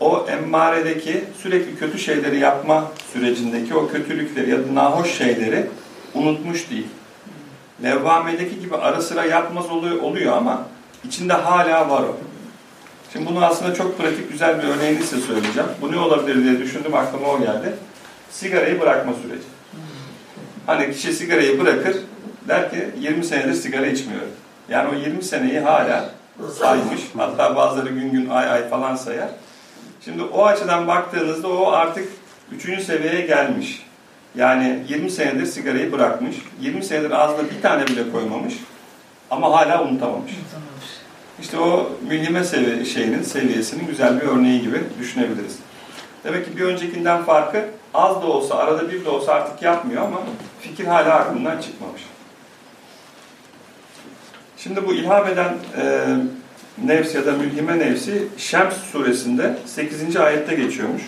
o emmaredeki sürekli kötü şeyleri yapma sürecindeki o kötülükleri ya da nahoş şeyleri unutmuş değil. Levvamedeki gibi ara sıra yapmaz oluyor, oluyor ama içinde hala var o. Şimdi bunu aslında çok pratik güzel bir örneğini size söyleyeceğim. Bu ne olabilir diye düşündüm aklıma o geldi. Sigarayı bırakma süreci. Hani kişi sigarayı bırakır der ki 20 senedir sigara içmiyorum. Yani o 20 seneyi hala saymış. Hatta bazıları gün gün ay ay falan sayar. Şimdi o açıdan baktığınızda o artık 3. seviyeye gelmiş. Yani 20 senedir sigarayı bırakmış. 20 senedir ağzına bir tane bile koymamış. Ama hala unutamamış. İşte o mülhime sevi şeyinin, seviyesinin güzel bir örneği gibi düşünebiliriz. Demek ki bir öncekinden farkı az da olsa, arada bir de olsa artık yapmıyor ama fikir hala aklından çıkmamış. Şimdi bu ilham eden e, nefs ya da mülhime nefsi Şems suresinde 8. ayette geçiyormuş.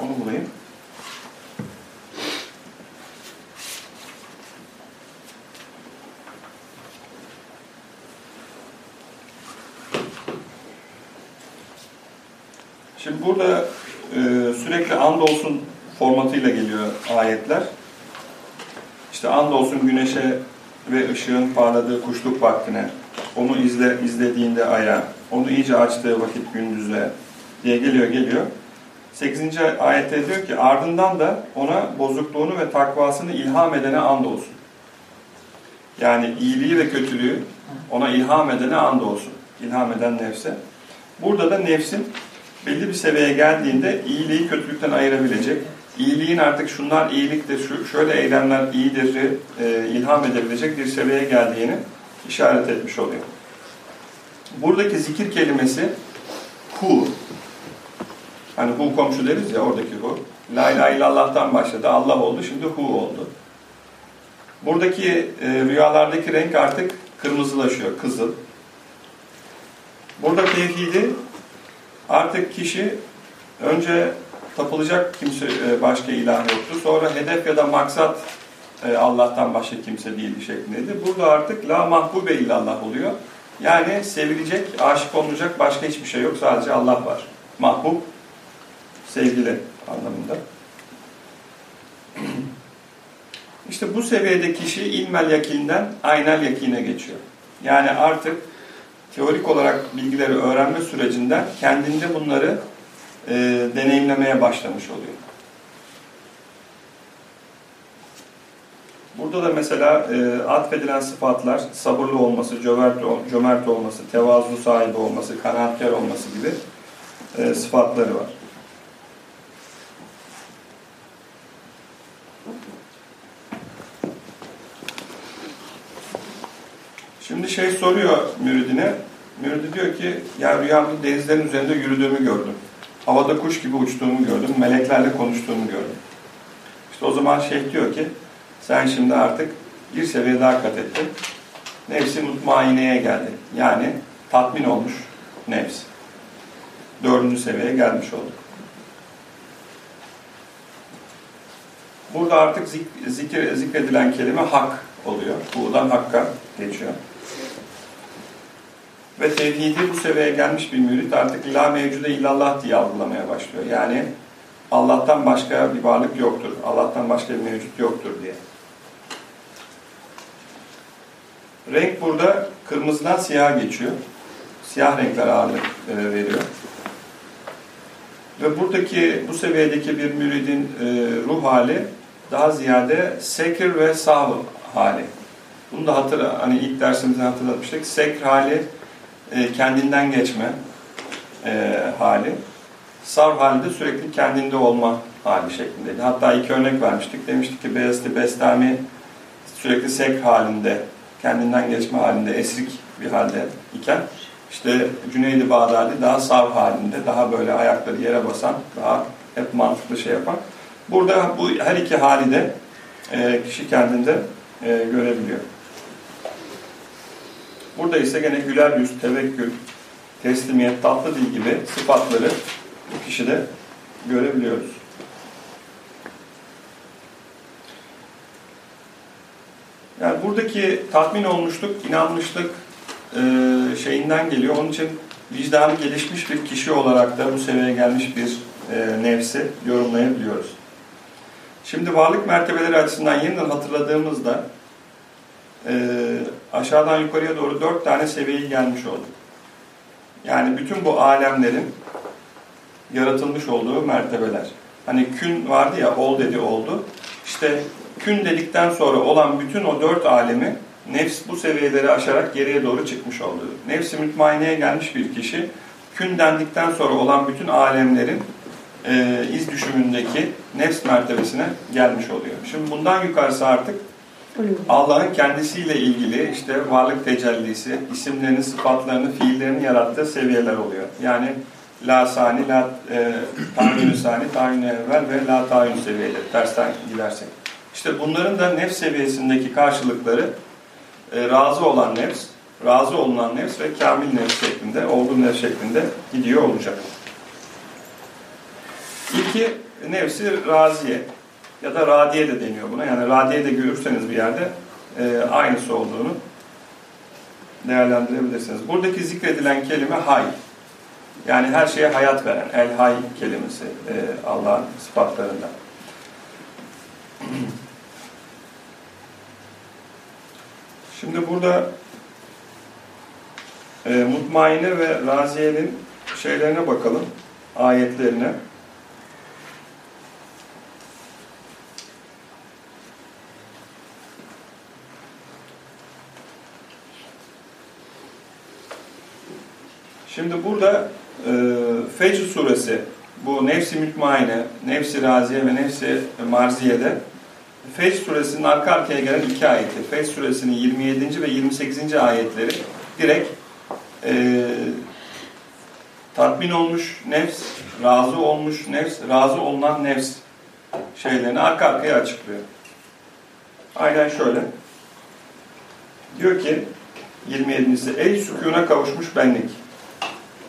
Onu bulayım. Şimdi burada e, sürekli andolsun formatıyla geliyor ayetler. İşte andolsun güneşe ve ışığın parladığı kuşluk vaktine, onu izle, izlediğinde aya, onu iyice açtığı vakit gündüze diye geliyor geliyor. 8. ayette diyor ki ardından da ona bozukluğunu ve takvasını ilham edene andolsun. Yani iyiliği ve kötülüğü ona ilham edene andolsun. İlham eden nefse. Burada da nefsin belli bir seviyeye geldiğinde iyiliği kötülükten ayırabilecek, iyiliğin artık şunlar iyiliktir, şu, şöyle eylemler iyidir e, ilham edebilecek bir seviyeye geldiğini işaret etmiş oluyor. Buradaki zikir kelimesi hu. Hani hu komşu deriz ya oradaki hu. La ilahe illallah'tan başladı, Allah oldu, şimdi hu oldu. Buradaki e, rüyalardaki renk artık kırmızılaşıyor, kızıl. Burada tevhidi artık kişi önce tapılacak kimse e, başka ilah yoktu. Sonra hedef ya da maksat e, Allah'tan başka kimse değildi şeklindeydi. Burada artık la mahbube illallah oluyor. Yani sevilecek, aşık olunacak başka hiçbir şey yok. Sadece Allah var. Mahbub, sevgili anlamında. İşte bu seviyede kişi ilmel yakinden aynel yakine geçiyor. Yani artık teorik olarak bilgileri öğrenme sürecinden kendinde bunları e, deneyimlemeye başlamış oluyor. Burada da mesela e, atfedilen sıfatlar sabırlı olması, cömert, cömert olması, tevazu sahibi olması, kanaatkar olması gibi e, sıfatları var. Şey soruyor müridine. Müridi diyor ki ya rüyamda denizlerin üzerinde yürüdüğümü gördüm. Havada kuş gibi uçtuğumu gördüm. Meleklerle konuştuğumu gördüm. İşte o zaman şeyh diyor ki sen şimdi artık bir seviye daha kat ettin. Nefsi mutmaineye geldi. Yani tatmin olmuş nefs. Dördüncü seviyeye gelmiş olduk. Burada artık zik, zikir, zikredilen kelime hak oluyor. Buğdan hakka geçiyor. Ve tevhidi bu seviyeye gelmiş bir mürit artık la mevcude illallah diye algılamaya başlıyor. Yani Allah'tan başka bir varlık yoktur. Allah'tan başka bir mevcut yoktur diye. Renk burada kırmızıdan siyaha geçiyor. Siyah renkler ağırlık e, veriyor. Ve buradaki bu seviyedeki bir müridin e, ruh hali daha ziyade sekir ve sav hali. Bunu da hatır, hani ilk dersimizde hatırlatmıştık. Sekir hali e, kendinden geçme e, hali. Sav hali de sürekli kendinde olma hali şeklindeydi. Hatta iki örnek vermiştik. Demiştik ki Beyazıt Bestami sürekli sekr halinde, kendinden geçme halinde, esrik bir halde iken işte Cüneydi Bağdadi daha sav halinde, daha böyle ayakları yere basan, daha hep mantıklı şey yapan. Burada bu her iki hali de e, kişi kendinde e, görebiliyor. Burada ise gene güler yüz, tevekkül, teslimiyet, tatlı dil gibi sıfatları bu kişide görebiliyoruz. Yani buradaki tatmin olmuşluk, inanmışlık e, şeyinden geliyor. Onun için vicdanı gelişmiş bir kişi olarak da bu seviyeye gelmiş bir e, nefsi yorumlayabiliyoruz. Şimdi varlık mertebeleri açısından yeniden hatırladığımızda e, aşağıdan yukarıya doğru dört tane seviyeyi gelmiş olduk. Yani bütün bu alemlerin yaratılmış olduğu mertebeler. Hani kün vardı ya, ol dedi oldu. İşte kün dedikten sonra olan bütün o dört alemi nefs bu seviyeleri aşarak geriye doğru çıkmış oldu. Nefsi mütmaineye gelmiş bir kişi kün dendikten sonra olan bütün alemlerin e, iz düşümündeki nefs mertebesine gelmiş oluyor. Şimdi bundan yukarısı artık Allah'ın kendisiyle ilgili işte varlık tecellisi, isimlerini, sıfatlarını, fiillerini yarattığı seviyeler oluyor. Yani la sani, la e, tayyünü sani, tayyünü evvel ve la tayyün seviyeleri. Tersten gidersek. İşte bunların da nefs seviyesindeki karşılıkları e, razı olan nefs, razı olunan nefs ve kamil nefs şeklinde, olgun nefs şeklinde gidiyor olacak. İki, nefsi raziye ya da radiye de deniyor buna. Yani radiye de görürseniz bir yerde e, aynısı olduğunu değerlendirebilirsiniz. Buradaki zikredilen kelime hay. Yani her şeye hayat veren. El hay kelimesi e, Allah'ın sıfatlarından. <clears throat> Şimdi burada e, mutmaine ve raziyenin şeylerine bakalım. Ayetlerine. Şimdi burada e, Fecr suresi bu nefsi mütmaine, nefsi raziye ve nefsi marziye'de Fecr suresinin arka arkaya gelen iki ayeti. Fecr suresinin 27. ve 28. ayetleri direkt e, tatmin olmuş nefs, razı olmuş nefs, razı olunan nefs şeylerini arka arkaya açıklıyor. Aynen şöyle. Diyor ki 27.si Ey sükûna kavuşmuş benlik.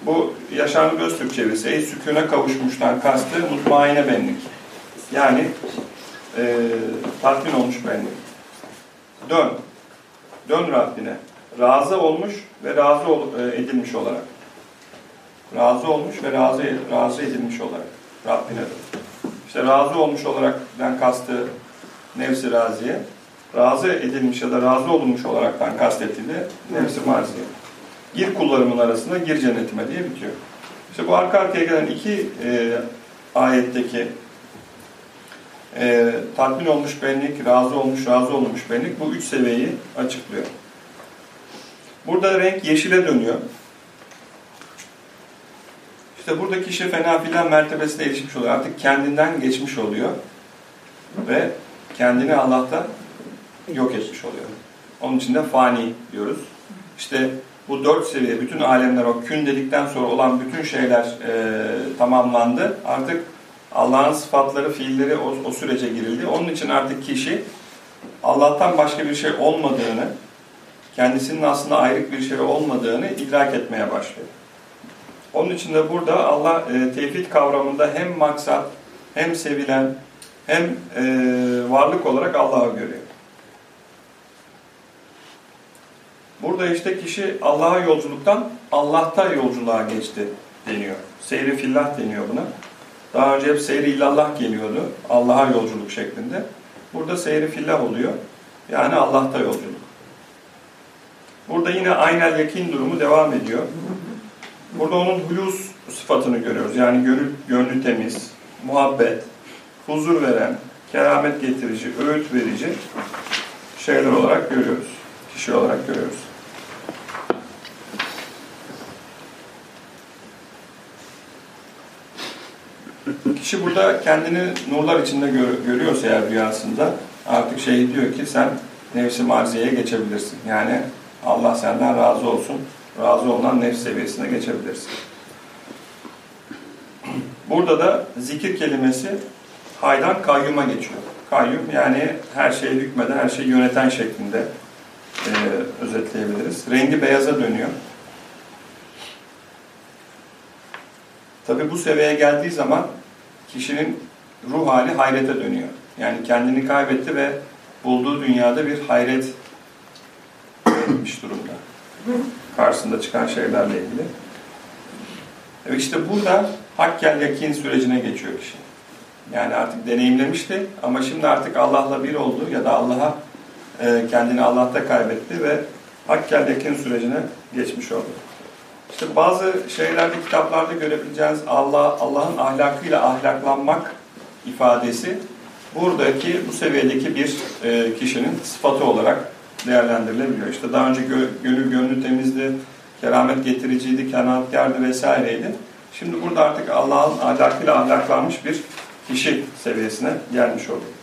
Bu Yaşar Öztürk çevirisi. Ey sükûna kavuşmuştan kastı mutmaine benlik. Yani e, tatmin olmuş benlik. Dön. Dön Rabbine. Razı olmuş ve razı ol, e, edilmiş olarak. Razı olmuş ve razı, razı edilmiş olarak. Rabbine dön. İşte razı olmuş olaraktan kastı nefsi raziye. Razı edilmiş ya da razı olunmuş olaraktan kastettiğinde nefsi marziye. Gir kullarımın arasında gir cennetime diye bitiyor. İşte bu arka arkaya gelen iki e, ayetteki e, tatmin olmuş benlik, razı olmuş, razı olmuş benlik bu üç seviyeyi açıklıyor. Burada renk yeşile dönüyor. İşte burada kişi fena filan mertebesine erişmiş oluyor. Artık kendinden geçmiş oluyor. Ve kendini Allah'ta yok etmiş oluyor. Onun için de fani diyoruz. işte bu dört seviye, bütün alemler o kün dedikten sonra olan bütün şeyler e, tamamlandı. Artık Allah'ın sıfatları, fiilleri o, o sürece girildi. Onun için artık kişi Allah'tan başka bir şey olmadığını, kendisinin aslında ayrık bir şey olmadığını idrak etmeye başlıyor. Onun için de burada Allah e, tevhid kavramında hem maksat, hem sevilen, hem e, varlık olarak Allah'ı görüyor. Burada işte kişi Allah'a yolculuktan Allah'ta yolculuğa geçti deniyor. Seyri fillah deniyor buna. Daha önce hep seyri illallah geliyordu. Allah'a yolculuk şeklinde. Burada seyri fillah oluyor. Yani Allah'ta yolculuk. Burada yine aynel yakin durumu devam ediyor. Burada onun hulus sıfatını görüyoruz. Yani gönül, gönlü temiz, muhabbet, huzur veren, keramet getirici, öğüt verici şeyler olarak görüyoruz. Kişi olarak görüyoruz. Kişi burada kendini nurlar içinde gör, görüyorsa eğer rüyasında artık şey diyor ki sen nefsi marziyeye geçebilirsin. Yani Allah senden razı olsun. Razı olunan nefs seviyesine geçebilirsin. Burada da zikir kelimesi haydan kayyuma geçiyor. Kayyum yani her şeye hükmeden, her şeyi yöneten şeklinde e, özetleyebiliriz. Rengi beyaza dönüyor. Tabi bu seviyeye geldiği zaman kişinin ruh hali hayrete dönüyor. Yani kendini kaybetti ve bulduğu dünyada bir hayret etmiş durumda. Karşısında çıkan şeylerle ilgili. Evet işte burada hakkel yakin sürecine geçiyor kişi. Yani artık deneyimlemişti ama şimdi artık Allah'la bir oldu ya da Allah'a e, kendini Allah'ta kaybetti ve hakkel yakin sürecine geçmiş oldu. İşte bazı şeylerde, kitaplarda görebileceğiniz Allah Allah'ın ahlakıyla ahlaklanmak ifadesi buradaki bu seviyedeki bir e, kişinin sıfatı olarak değerlendirilebiliyor. İşte daha önce gö gönül gönlü temizdi, keramet getiriciydi, kenaatkardı vesaireydi. Şimdi burada artık Allah'ın ahlakıyla ahlaklanmış bir kişi seviyesine gelmiş oluyor.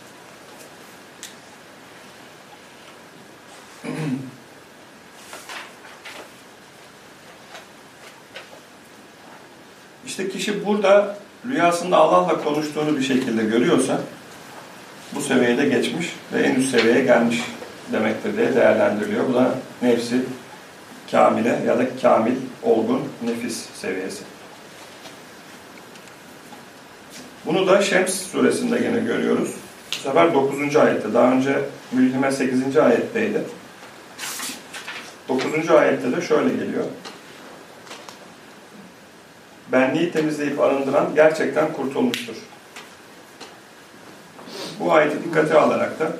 İşte kişi burada rüyasında Allah'la konuştuğunu bir şekilde görüyorsa bu seviyede geçmiş ve en üst seviyeye gelmiş demektir diye değerlendiriliyor. Bu da nefsi kamile ya da kamil, olgun nefis seviyesi. Bunu da Şems suresinde yine görüyoruz. Bu sefer 9. ayette. Daha önce Mülhime 8. ayetteydi. 9. ayette de şöyle geliyor. Benliği temizleyip arındıran gerçekten kurtulmuştur. Bu ayeti dikkate alarak da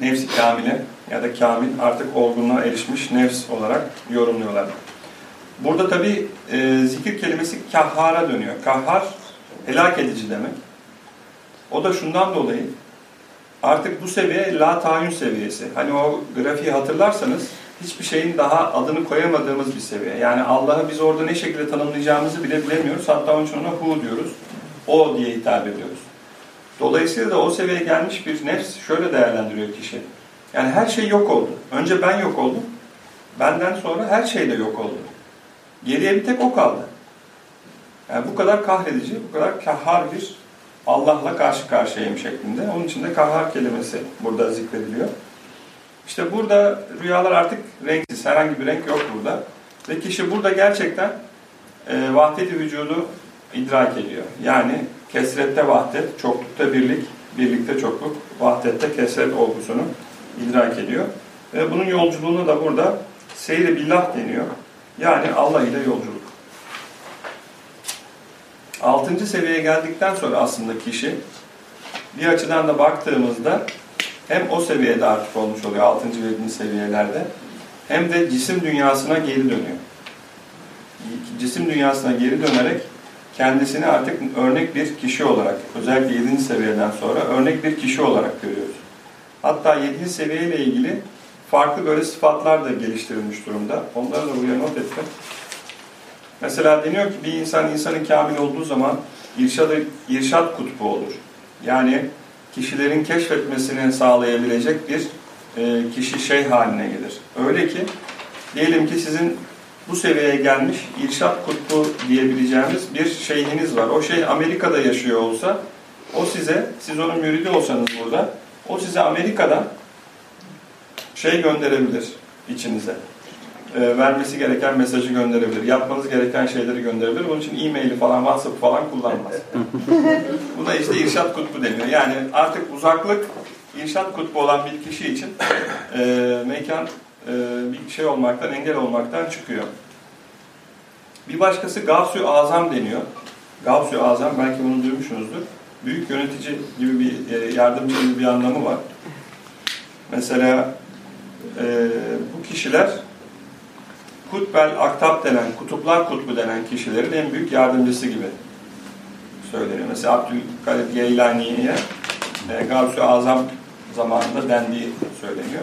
nefsi kamile ya da kamil artık olgunluğa erişmiş nefs olarak yorumluyorlar. Burada tabi e, zikir kelimesi kahhara dönüyor. Kahhar helak edici demek. O da şundan dolayı artık bu seviye la tayin seviyesi. Hani o grafiği hatırlarsanız hiçbir şeyin daha adını koyamadığımız bir seviye. Yani Allah'ı biz orada ne şekilde tanımlayacağımızı bile bilemiyoruz. Hatta onun için ona hu diyoruz. O diye hitap ediyoruz. Dolayısıyla da o seviyeye gelmiş bir nefs şöyle değerlendiriyor kişi. Yani her şey yok oldu. Önce ben yok oldum. Benden sonra her şey de yok oldu. Geriye bir tek o kaldı. Yani bu kadar kahredici, bu kadar kahhar bir Allah'la karşı karşıyayım şeklinde. Onun için de kahhar kelimesi burada zikrediliyor. İşte burada rüyalar artık renksiz, herhangi bir renk yok burada. Ve kişi burada gerçekten e, vahdeti vücudu idrak ediyor. Yani kesrette vahdet, çoklukta birlik, birlikte çokluk, vahdette kesret olgusunu idrak ediyor. Ve bunun yolculuğuna da burada seyri billah deniyor. Yani Allah ile yolculuk. Altıncı seviyeye geldikten sonra aslında kişi bir açıdan da baktığımızda hem o seviyede artık olmuş oluyor 6. ve 7. seviyelerde hem de cisim dünyasına geri dönüyor. Cisim dünyasına geri dönerek kendisini artık örnek bir kişi olarak özellikle 7. seviyeden sonra örnek bir kişi olarak görüyoruz. Hatta 7. seviyeyle ilgili farklı böyle sıfatlar da geliştirilmiş durumda. Onları da buraya not ettim. Mesela deniyor ki bir insan insanın kamil olduğu zaman irşad, irşad kutbu olur. Yani kişilerin keşfetmesini sağlayabilecek bir e, kişi şey haline gelir. Öyle ki Diyelim ki sizin bu seviyeye gelmiş irşat kutbu diyebileceğimiz bir şeyhiniz var. O şey Amerika'da yaşıyor olsa o size, siz onun müridi olsanız burada, o size Amerika'dan şey gönderebilir içinize. Ee, vermesi gereken mesajı gönderebilir. Yapmanız gereken şeyleri gönderebilir. Bunun için e-maili falan, WhatsApp falan kullanmaz. Buna işte irşat kutbu deniyor. Yani artık uzaklık irşat kutbu olan bir kişi için e, mekan e, bir şey olmaktan, engel olmaktan çıkıyor. Bir başkası Gavsu Azam deniyor. Gavsu Azam belki bunu duymuşsunuzdur. Büyük yönetici gibi bir e, yardımcı gibi bir anlamı var. Mesela e, bu kişiler Kutbel Aktap denen, Kutuplar Kutbu denen kişilerin en büyük yardımcısı gibi söyleniyor. Mesela Abdülkadir Geylani'ye e, Gavsu Azam zamanında dendiği söyleniyor.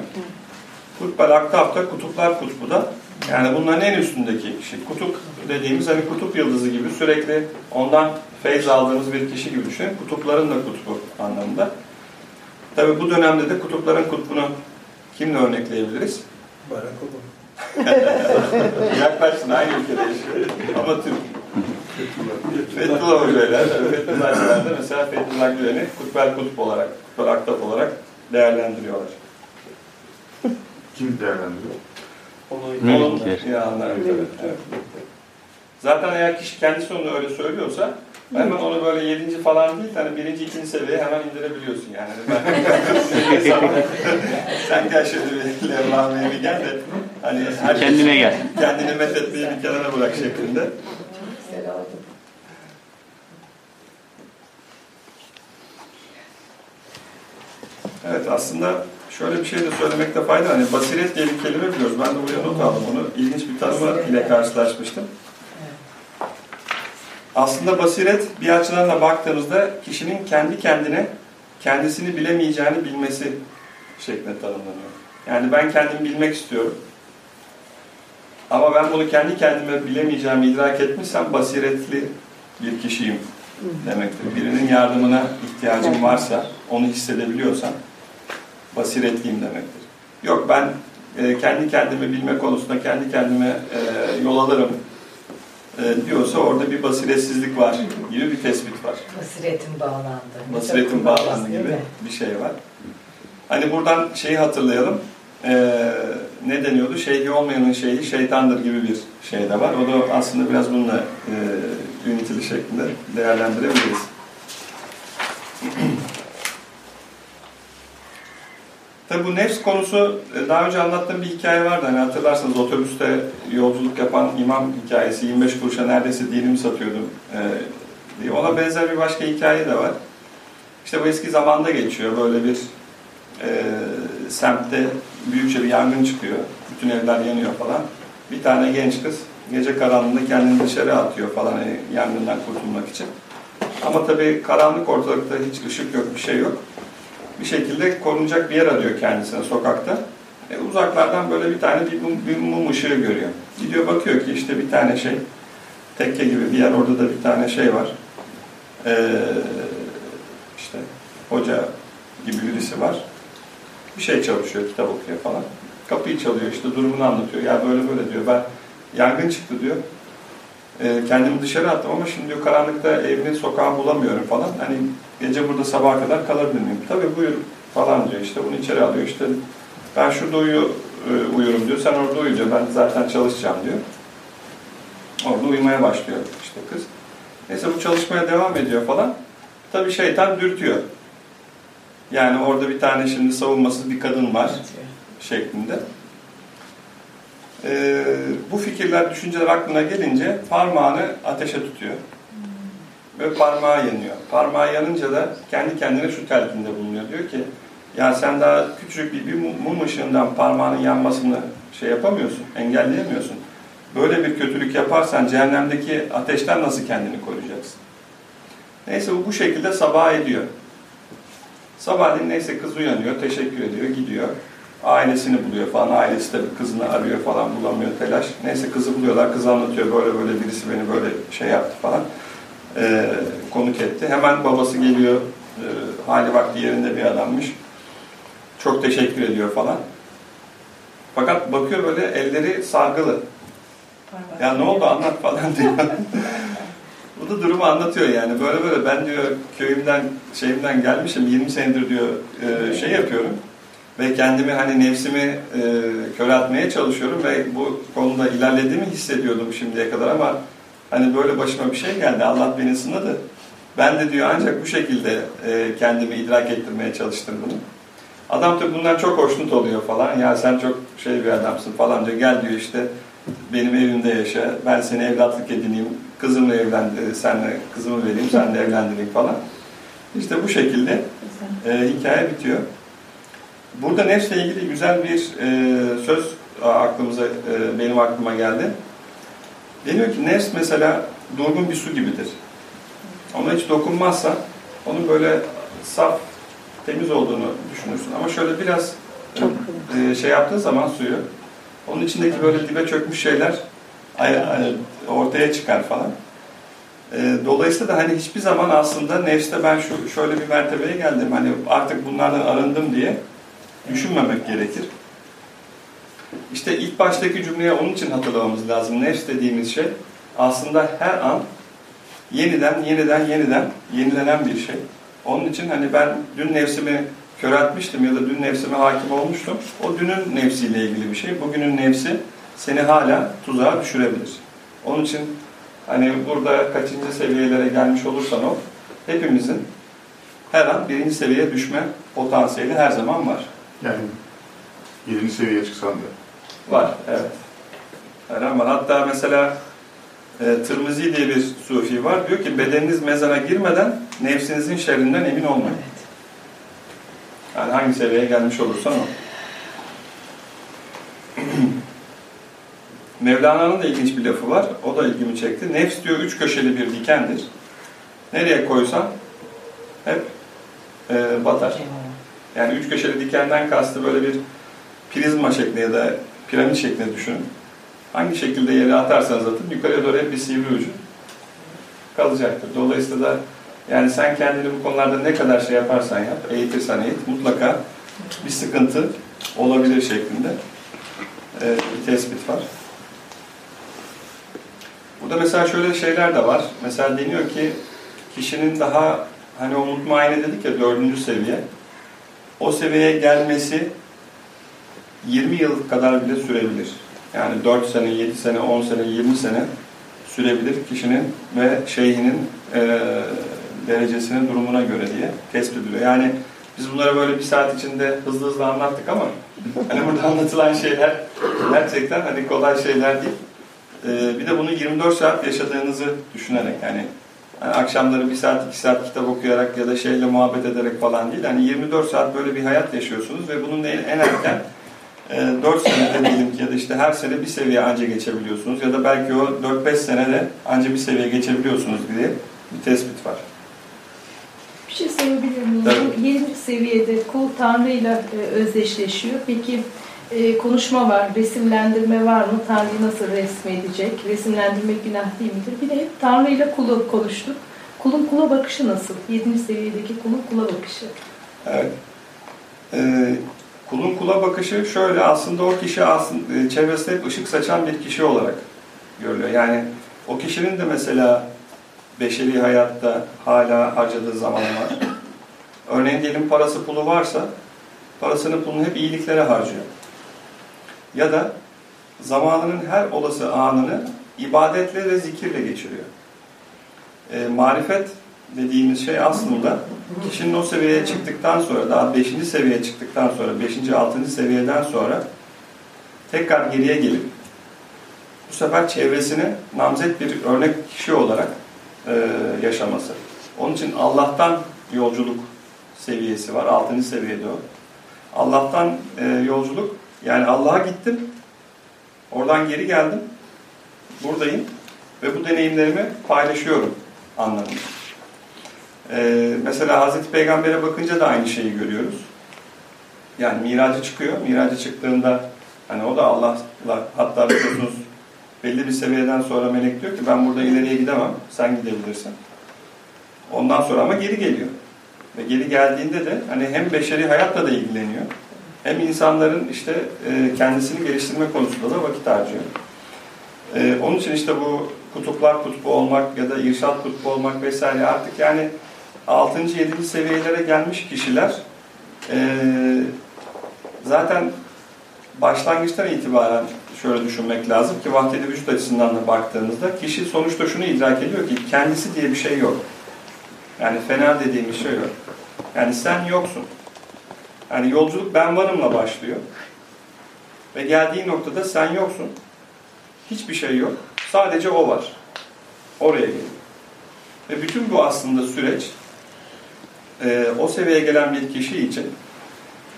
Kutbel Aktap da Kutuplar Kutbu da yani bunların en üstündeki kişi. Kutup dediğimiz hani kutup yıldızı gibi sürekli ondan feyz aldığımız bir kişi gibi düşünün. Kutupların da kutbu anlamında. Tabi bu dönemde de kutupların kutbunu kimle örnekleyebiliriz? Barack Obama. <laughs> Yaklaşsın aynı ülkede yaşıyor. Ama Türk. Fethullah Hoca'yla, Fethullah Gülen'de mesela Fethullah Gülen'i Kutbel Kutup olarak, Kutbel Aktap olarak değerlendiriyorlar. Kim değerlendiriyor? Onu Melekler. ilanlar, evet, evet. Zaten eğer kişi kendisi onu öyle söylüyorsa hemen onu böyle yedinci falan değil, hani birinci, ikinci seviyeye hemen indirebiliyorsun yani. Ben, <laughs> sen gel şimdi bir levhameye bir gel de hani herkes Kendine gel. kendini methetmeyi bir kenara bırak şeklinde. Evet aslında şöyle bir şey de söylemekte fayda. Hani basiret diye bir kelime biliyoruz. Ben de buraya not aldım onu. İlginç bir Basiret, ile evet. karşılaşmıştım. Aslında basiret bir açıdan da baktığımızda kişinin kendi kendine kendisini bilemeyeceğini bilmesi şeklinde tanımlanıyor. Yani ben kendimi bilmek istiyorum. Ama ben bunu kendi kendime bilemeyeceğimi idrak etmişsem basiretli bir kişiyim demektir. Birinin yardımına ihtiyacım varsa, onu hissedebiliyorsam basiretliyim demektir. Yok ben e, kendi kendimi bilme konusunda kendi kendime e, yol alırım e, diyorsa orada bir basiretsizlik var gibi bir tespit var. Basiretin bağlandı. Basiretin bağlandı gibi bir şey var. Hani buradan şeyi hatırlayalım. Ee, ne deniyordu? Şeyhi olmayanın şeyhi şeytandır gibi bir şey de var. O da aslında biraz bununla e, ünitili şeklinde değerlendirebiliriz. <clears throat> Tabi bu nefs konusu e, daha önce anlattığım bir hikaye vardı. Hani hatırlarsanız otobüste yolculuk yapan imam hikayesi 25 kuruşa neredeyse dinimi satıyordum e, diye. Ona benzer bir başka hikaye de var. İşte bu eski zamanda geçiyor. Böyle bir e, semtte büyükçe bir yangın çıkıyor. Bütün evler yanıyor falan. Bir tane genç kız gece karanlığında kendini dışarı atıyor falan hani yangından kurtulmak için. Ama tabii karanlık ortalıkta hiç ışık yok, bir şey yok. Bir şekilde korunacak bir yer arıyor kendisine sokakta. E, uzaklardan böyle bir tane bir mum, bir mum ışığı görüyor. Gidiyor bakıyor ki işte bir tane şey, tekke gibi bir yer, orada da bir tane şey var. Ee, işte hoca gibi birisi var. Bir şey çalışıyor, kitap okuyor falan. Kapıyı çalıyor işte durumunu anlatıyor. Ya böyle böyle diyor. Ben yangın çıktı diyor. Ee, kendimi dışarı attım ama şimdi diyor karanlıkta evini sokağı bulamıyorum falan. Hani gece burada sabaha kadar kalabilir miyim? Tabii buyur falan diyor işte. Bunu içeri alıyor işte. Ben şurada uyu, e, uyurum diyor. Sen orada uyu diyor. Ben zaten çalışacağım diyor. Orada uyumaya başlıyor işte kız. Neyse bu çalışmaya devam ediyor falan. Tabii şeytan dürtüyor. Yani orada bir tane şimdi savunmasız bir kadın var şeklinde. Ee, bu fikirler, düşünceler aklına gelince parmağını ateşe tutuyor. Ve parmağı yanıyor. Parmağı yanınca da kendi kendine şu telkinde bulunuyor. Diyor ki, ya sen daha küçük bir, bir mum ışığından parmağının yanmasını şey yapamıyorsun, engelleyemiyorsun. Böyle bir kötülük yaparsan cehennemdeki ateşten nasıl kendini koruyacaksın? Neyse bu bu şekilde sabah ediyor. Sabahleyin neyse kız uyanıyor, teşekkür ediyor, gidiyor. Ailesini buluyor falan. Ailesi de kızını arıyor falan, bulamıyor telaş. Neyse kızı buluyorlar, kız anlatıyor böyle böyle birisi beni böyle şey yaptı falan. Ee, konuk etti. Hemen babası geliyor, e, hali vakti yerinde bir adammış. Çok teşekkür ediyor falan. Fakat bakıyor böyle elleri sargılı. Ya ne oldu anlat falan diyor. <laughs> Bu da durumu anlatıyor yani. Böyle böyle ben diyor köyümden şeyimden gelmişim 20 senedir diyor e, şey yapıyorum. Ve kendimi hani nefsimi e, köreltmeye çalışıyorum ve bu konuda ilerlediğimi hissediyordum şimdiye kadar ama hani böyle başıma bir şey geldi. Allah beni sınadı. Ben de diyor ancak bu şekilde e, kendimi idrak ettirmeye çalıştım bunu. Adam tabii bundan çok hoşnut oluyor falan. Ya sen çok şey bir adamsın falan diyor. Gel diyor işte benim evimde yaşa. Ben seni evlatlık edineyim. Kızımla evlendi, senle kızımı vereyim, senle evlendireyim falan. İşte bu şekilde e, hikaye bitiyor. Burada nefsle ilgili güzel bir e, söz aklımıza, e, benim aklıma geldi. Deniyor ki nefs mesela durgun bir su gibidir. Ona hiç dokunmazsa onun böyle saf, temiz olduğunu düşünürsün. Ama şöyle biraz Çok e, şey yaptığın zaman suyu, onun içindeki böyle dibe çökmüş şeyler ay- ay- ortaya çıkar falan. E, Dolayısıyla da hani hiçbir zaman aslında nefste ben şu şöyle bir mertebeye geldim. Hani artık bunlardan arındım diye düşünmemek gerekir. İşte ilk baştaki cümleyi onun için hatırlamamız lazım. Nefs dediğimiz şey aslında her an yeniden, yeniden, yeniden yenilenen bir şey. Onun için hani ben dün nefsimi köreltmiştim ya da dün nefsime hakim olmuştum. O dünün nefsiyle ilgili bir şey. Bugünün nefsi seni hala tuzağa düşürebilir. Onun için hani burada kaçıncı seviyelere gelmiş olursan o hepimizin her an birinci seviyeye düşme potansiyeli her zaman var. Yani 7. seviyeye çıksan da. Var, evet. Her an var. Hatta mesela e, Tirmizi diye bir sufi var. Diyor ki bedeniniz mezara girmeden nefsinizin şerrinden emin olmayın. Yani hangi seviyeye gelmiş olursan o. <clears throat> Mevlana'nın da ilginç bir lafı var. O da ilgimi çekti. Nefs diyor üç köşeli bir dikendir. Nereye koysan hep e, batar. Yani üç köşeli dikenden kastı böyle bir prizma şeklinde ya da piramit şeklinde düşünün. Hangi şekilde yere atarsanız atın yukarıya doğru hep bir sivri ucu kalacaktır. Dolayısıyla da yani sen kendini bu konularda ne kadar şey yaparsan yap, eğitirsen eğit mutlaka bir sıkıntı olabilir şeklinde e, bir tespit var. Burada mesela şöyle şeyler de var. Mesela deniyor ki kişinin daha hani o mutmaine dedik ya dördüncü seviye. O seviyeye gelmesi 20 yıl kadar bile sürebilir. Yani 4 sene, 7 sene, 10 sene, 20 sene sürebilir kişinin ve şeyhinin e, derecesine, durumuna göre diye tespit ediliyor. Yani biz bunları böyle bir saat içinde hızlı hızlı anlattık ama <laughs> hani burada anlatılan şeyler gerçekten hani kolay şeyler değil. E, bir de bunu 24 saat yaşadığınızı düşünerek yani yani akşamları bir saat, iki saat kitap okuyarak ya da şeyle muhabbet ederek falan değil. Hani 24 saat böyle bir hayat yaşıyorsunuz ve bunun en, en erken e, 4 senede diyelim ki ya da işte her sene bir seviye anca geçebiliyorsunuz ya da belki o 4-5 senede anca bir seviye geçebiliyorsunuz diye bir tespit var. Bir şey sorabilir miyim? Tabii. Yedinci seviyede kul Tanrı'yla e, özdeşleşiyor. Peki e, konuşma var, resimlendirme var mı? Tanrı'yı nasıl resmedecek? Resimlendirmek günah değil midir? Bir de hep Tanrı'yla kulu konuştuk. Kulun kula bakışı nasıl? Yedinci seviyedeki kulun kula bakışı. Evet. Ee, kulun kula bakışı şöyle aslında o kişi aslında e, çevresinde hep ışık saçan bir kişi olarak görülüyor. Yani o kişinin de mesela beşeri hayatta hala harcadığı zaman var. Örneğin diyelim parası pulu varsa parasını pulunu hep iyiliklere harcıyor. Ya da zamanının her olası anını ibadetle ve zikirle geçiriyor. E, marifet dediğimiz şey aslında kişinin o seviyeye çıktıktan sonra, daha 5. seviyeye çıktıktan sonra, 5. 6. seviyeden sonra tekrar geriye gelip bu sefer çevresine namzet bir örnek kişi olarak e, yaşaması. Onun için Allah'tan yolculuk seviyesi var. 6. seviyede o. Allah'tan e, yolculuk, yani Allah'a gittim, oradan geri geldim, buradayım ve bu deneyimlerimi paylaşıyorum anlamında. Ee, mesela Hazreti Peygamber'e bakınca da aynı şeyi görüyoruz. Yani miracı çıkıyor. Miracı çıktığında hani o da Allah'la hatta biliyorsunuz belli bir seviyeden sonra melek diyor ki ben burada ileriye gidemem. Sen gidebilirsin. Ondan sonra ama geri geliyor. Ve geri geldiğinde de hani hem beşeri hayatla da ilgileniyor. Hem insanların işte e, kendisini geliştirme konusunda da vakit harcıyor. E, onun için işte bu kutuplar kutbu olmak ya da irşat kutbu olmak vesaire artık yani 6. 7. seviyelere gelmiş kişiler e, zaten başlangıçtan itibaren şöyle düşünmek lazım ki vahdedi vücut açısından da baktığımızda kişi sonuçta şunu idrak ediyor ki kendisi diye bir şey yok. Yani fena dediğimiz şey yok. Yani sen yoksun. Yani yolculuk ben varımla başlıyor. Ve geldiği noktada sen yoksun. Hiçbir şey yok. Sadece o var. Oraya geliyor. Ve bütün bu aslında süreç e, o seviyeye gelen bir kişi için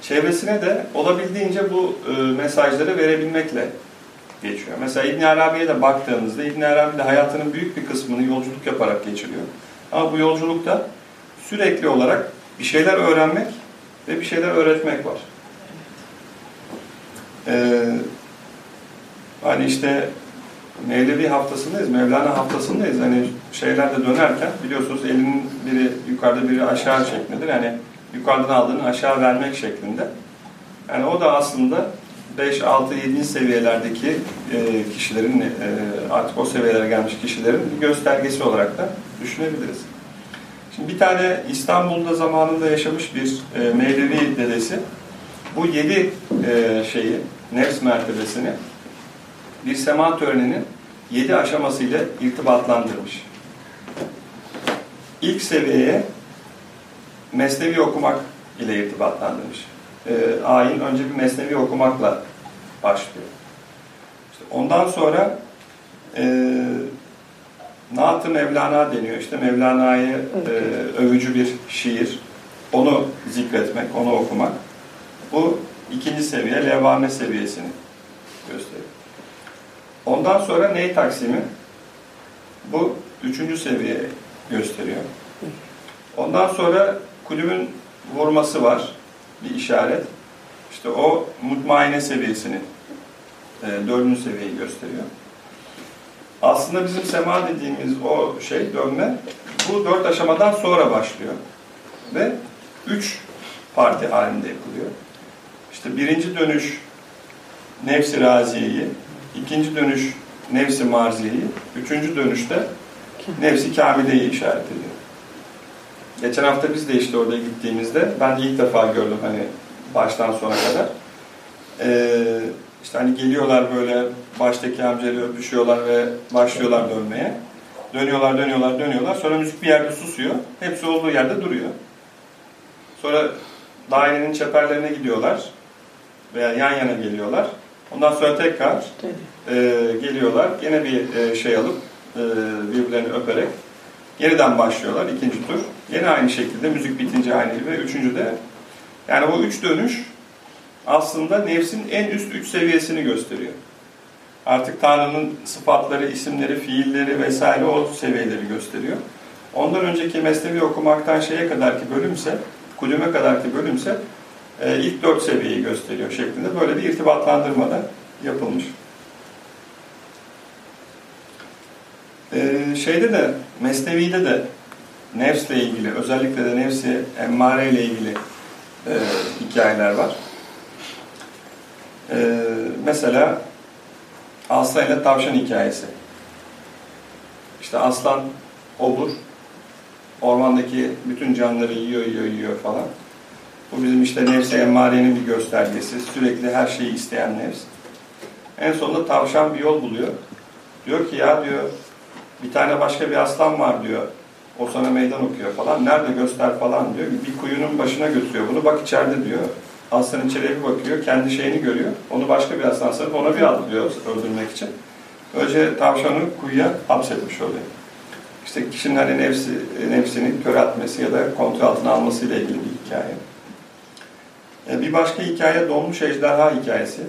çevresine de olabildiğince bu e, mesajları verebilmekle geçiyor. Mesela İbn Arabi'ye de baktığımızda İbn Arabi de hayatının büyük bir kısmını yolculuk yaparak geçiriyor. Ama bu yolculukta sürekli olarak bir şeyler öğrenmek ve bir şeyler öğretmek var. Ee, hani işte Mevlevi haftasındayız, Mevlana haftasındayız. Hani şeylerde dönerken biliyorsunuz elinin biri yukarıda biri aşağı şeklindedir. Yani yukarıdan aldığını aşağı vermek şeklinde. Yani o da aslında 5, 6, 7. seviyelerdeki e, kişilerin, e, artık o seviyelere gelmiş kişilerin bir göstergesi olarak da düşünebiliriz. Şimdi bir tane İstanbul'da zamanında yaşamış bir e, Mevlevi dedesi bu yedi e, şeyi, nefs mertebesini bir sema töreninin yedi aşamasıyla irtibatlandırmış. İlk seviyeye mesnevi okumak ile irtibatlandırmış. E, ayin önce bir mesnevi okumakla başlıyor. İşte ondan sonra e, Naat-ı Mevlana deniyor. İşte Mevlana'yı e, övücü bir şiir. Onu zikretmek, onu okumak. Bu ikinci seviye, levame seviyesini gösteriyor. Ondan sonra ney taksimi? Bu üçüncü seviye gösteriyor. Ondan sonra kulübün vurması var. Bir işaret. İşte o mutmaine seviyesini, e, dördüncü seviyeyi gösteriyor. Aslında bizim sema dediğimiz o şey, dönme, bu dört aşamadan sonra başlıyor. Ve üç parti halinde yapılıyor. İşte birinci dönüş nefsi raziyeyi, ikinci dönüş nefsi marziyeyi, üçüncü dönüşte nefsi kamileyi işaret ediyor. Geçen hafta biz de işte orada gittiğimizde, ben de ilk defa gördüm hani baştan sona kadar. Ee, işte hani geliyorlar böyle baştaki amcayla öpüşüyorlar ve başlıyorlar dönmeye. Dönüyorlar, dönüyorlar, dönüyorlar. Sonra müzik bir yerde susuyor. Hepsi olduğu yerde duruyor. Sonra dairenin çeperlerine gidiyorlar. Veya yan yana geliyorlar. Ondan sonra tekrar e, geliyorlar. Yine bir e, şey alıp e, birbirlerini öperek yeniden başlıyorlar ikinci tur. Yine aynı şekilde müzik bitince aynı gibi. Üçüncü de yani bu üç dönüş aslında nefsin en üst üç seviyesini gösteriyor. Artık Tanrı'nın sıfatları, isimleri, fiilleri vesaire o seviyeleri gösteriyor. Ondan önceki mesnevi okumaktan şeye kadar ki bölümse, kulüme kadar ki bölümse e, ilk dört seviyeyi gösteriyor şeklinde böyle bir irtibatlandırma da yapılmış. E, şeyde de, Mesnevi'de de nefsle ilgili, özellikle de nefsi emmare ile ilgili e, hikayeler var. E, mesela Aslan ile tavşan hikayesi. İşte aslan obur, ormandaki bütün canlıları yiyor, yiyor, yiyor falan. Bu bizim işte nefsi emmarenin bir göstergesi. Sürekli her şeyi isteyen nefs. En sonunda tavşan bir yol buluyor. Diyor ki ya diyor, bir tane başka bir aslan var diyor. O sana meydan okuyor falan. Nerede göster falan diyor. Bir kuyunun başına götürüyor bunu. Bak içeride diyor. Aslan içeriye bakıyor. Kendi şeyini görüyor. Onu başka bir aslan sanıp ona bir atlıyor öldürmek için. Böylece tavşanı kuyuya hapsetmiş oluyor. İşte kişinin hani nefsi, nefsini kör etmesi ya da kontrol altına almasıyla ilgili bir hikaye. E, Bir başka hikaye donmuş ejderha hikayesi.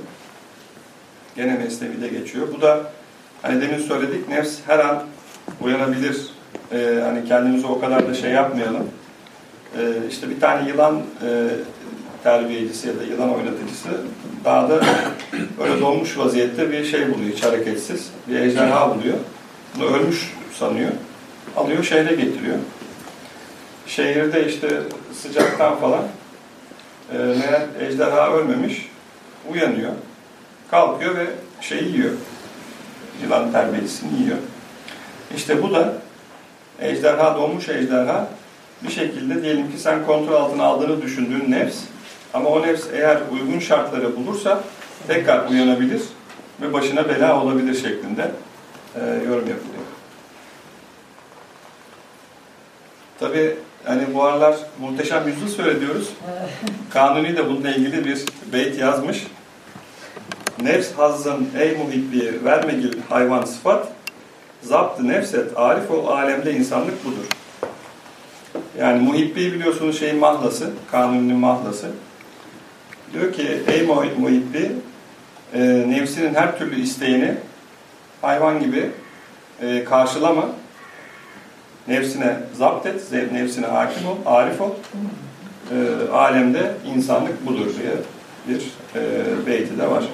Gene Mesnevi'de geçiyor. Bu da hani demin söyledik nefs her an uyanabilir. Ee, hani kendimizi o kadar da şey yapmayalım. Ee, işte bir tane yılan e, terbiyecisi ya da yılan oynatıcısı dağda öyle donmuş vaziyette bir şey buluyor, hiç hareketsiz. Bir ejderha buluyor. Bunu ölmüş sanıyor. Alıyor şehre getiriyor. Şehirde işte sıcaktan falan e, meğer ejderha ölmemiş, uyanıyor, kalkıyor ve şeyi yiyor. Yılan terbiyesini yiyor. İşte bu da ejderha, donmuş ejderha bir şekilde diyelim ki sen kontrol altına aldığını düşündüğün nefs ama o nefs eğer uygun şartları bulursa tekrar uyanabilir ve başına bela olabilir şeklinde e, yorum yapılıyor. Tabi hani bu aralar muhteşem yüzyıl söylüyoruz. Kanuni de bununla ilgili bir beyt yazmış. Nefs hazzın ey muhibbi vermegil hayvan sıfat Zaptı nefset arif ol alemde insanlık budur. Yani muhibbi biliyorsunuz şeyin mahlası, kanunun mahlası. Diyor ki ey muhi- muhibbi e, nefsinin her türlü isteğini hayvan gibi e, karşılama. Nefsine zapt et, nefsine hakim ol, arif ol. E, alemde insanlık budur diye bir e, beyti de var.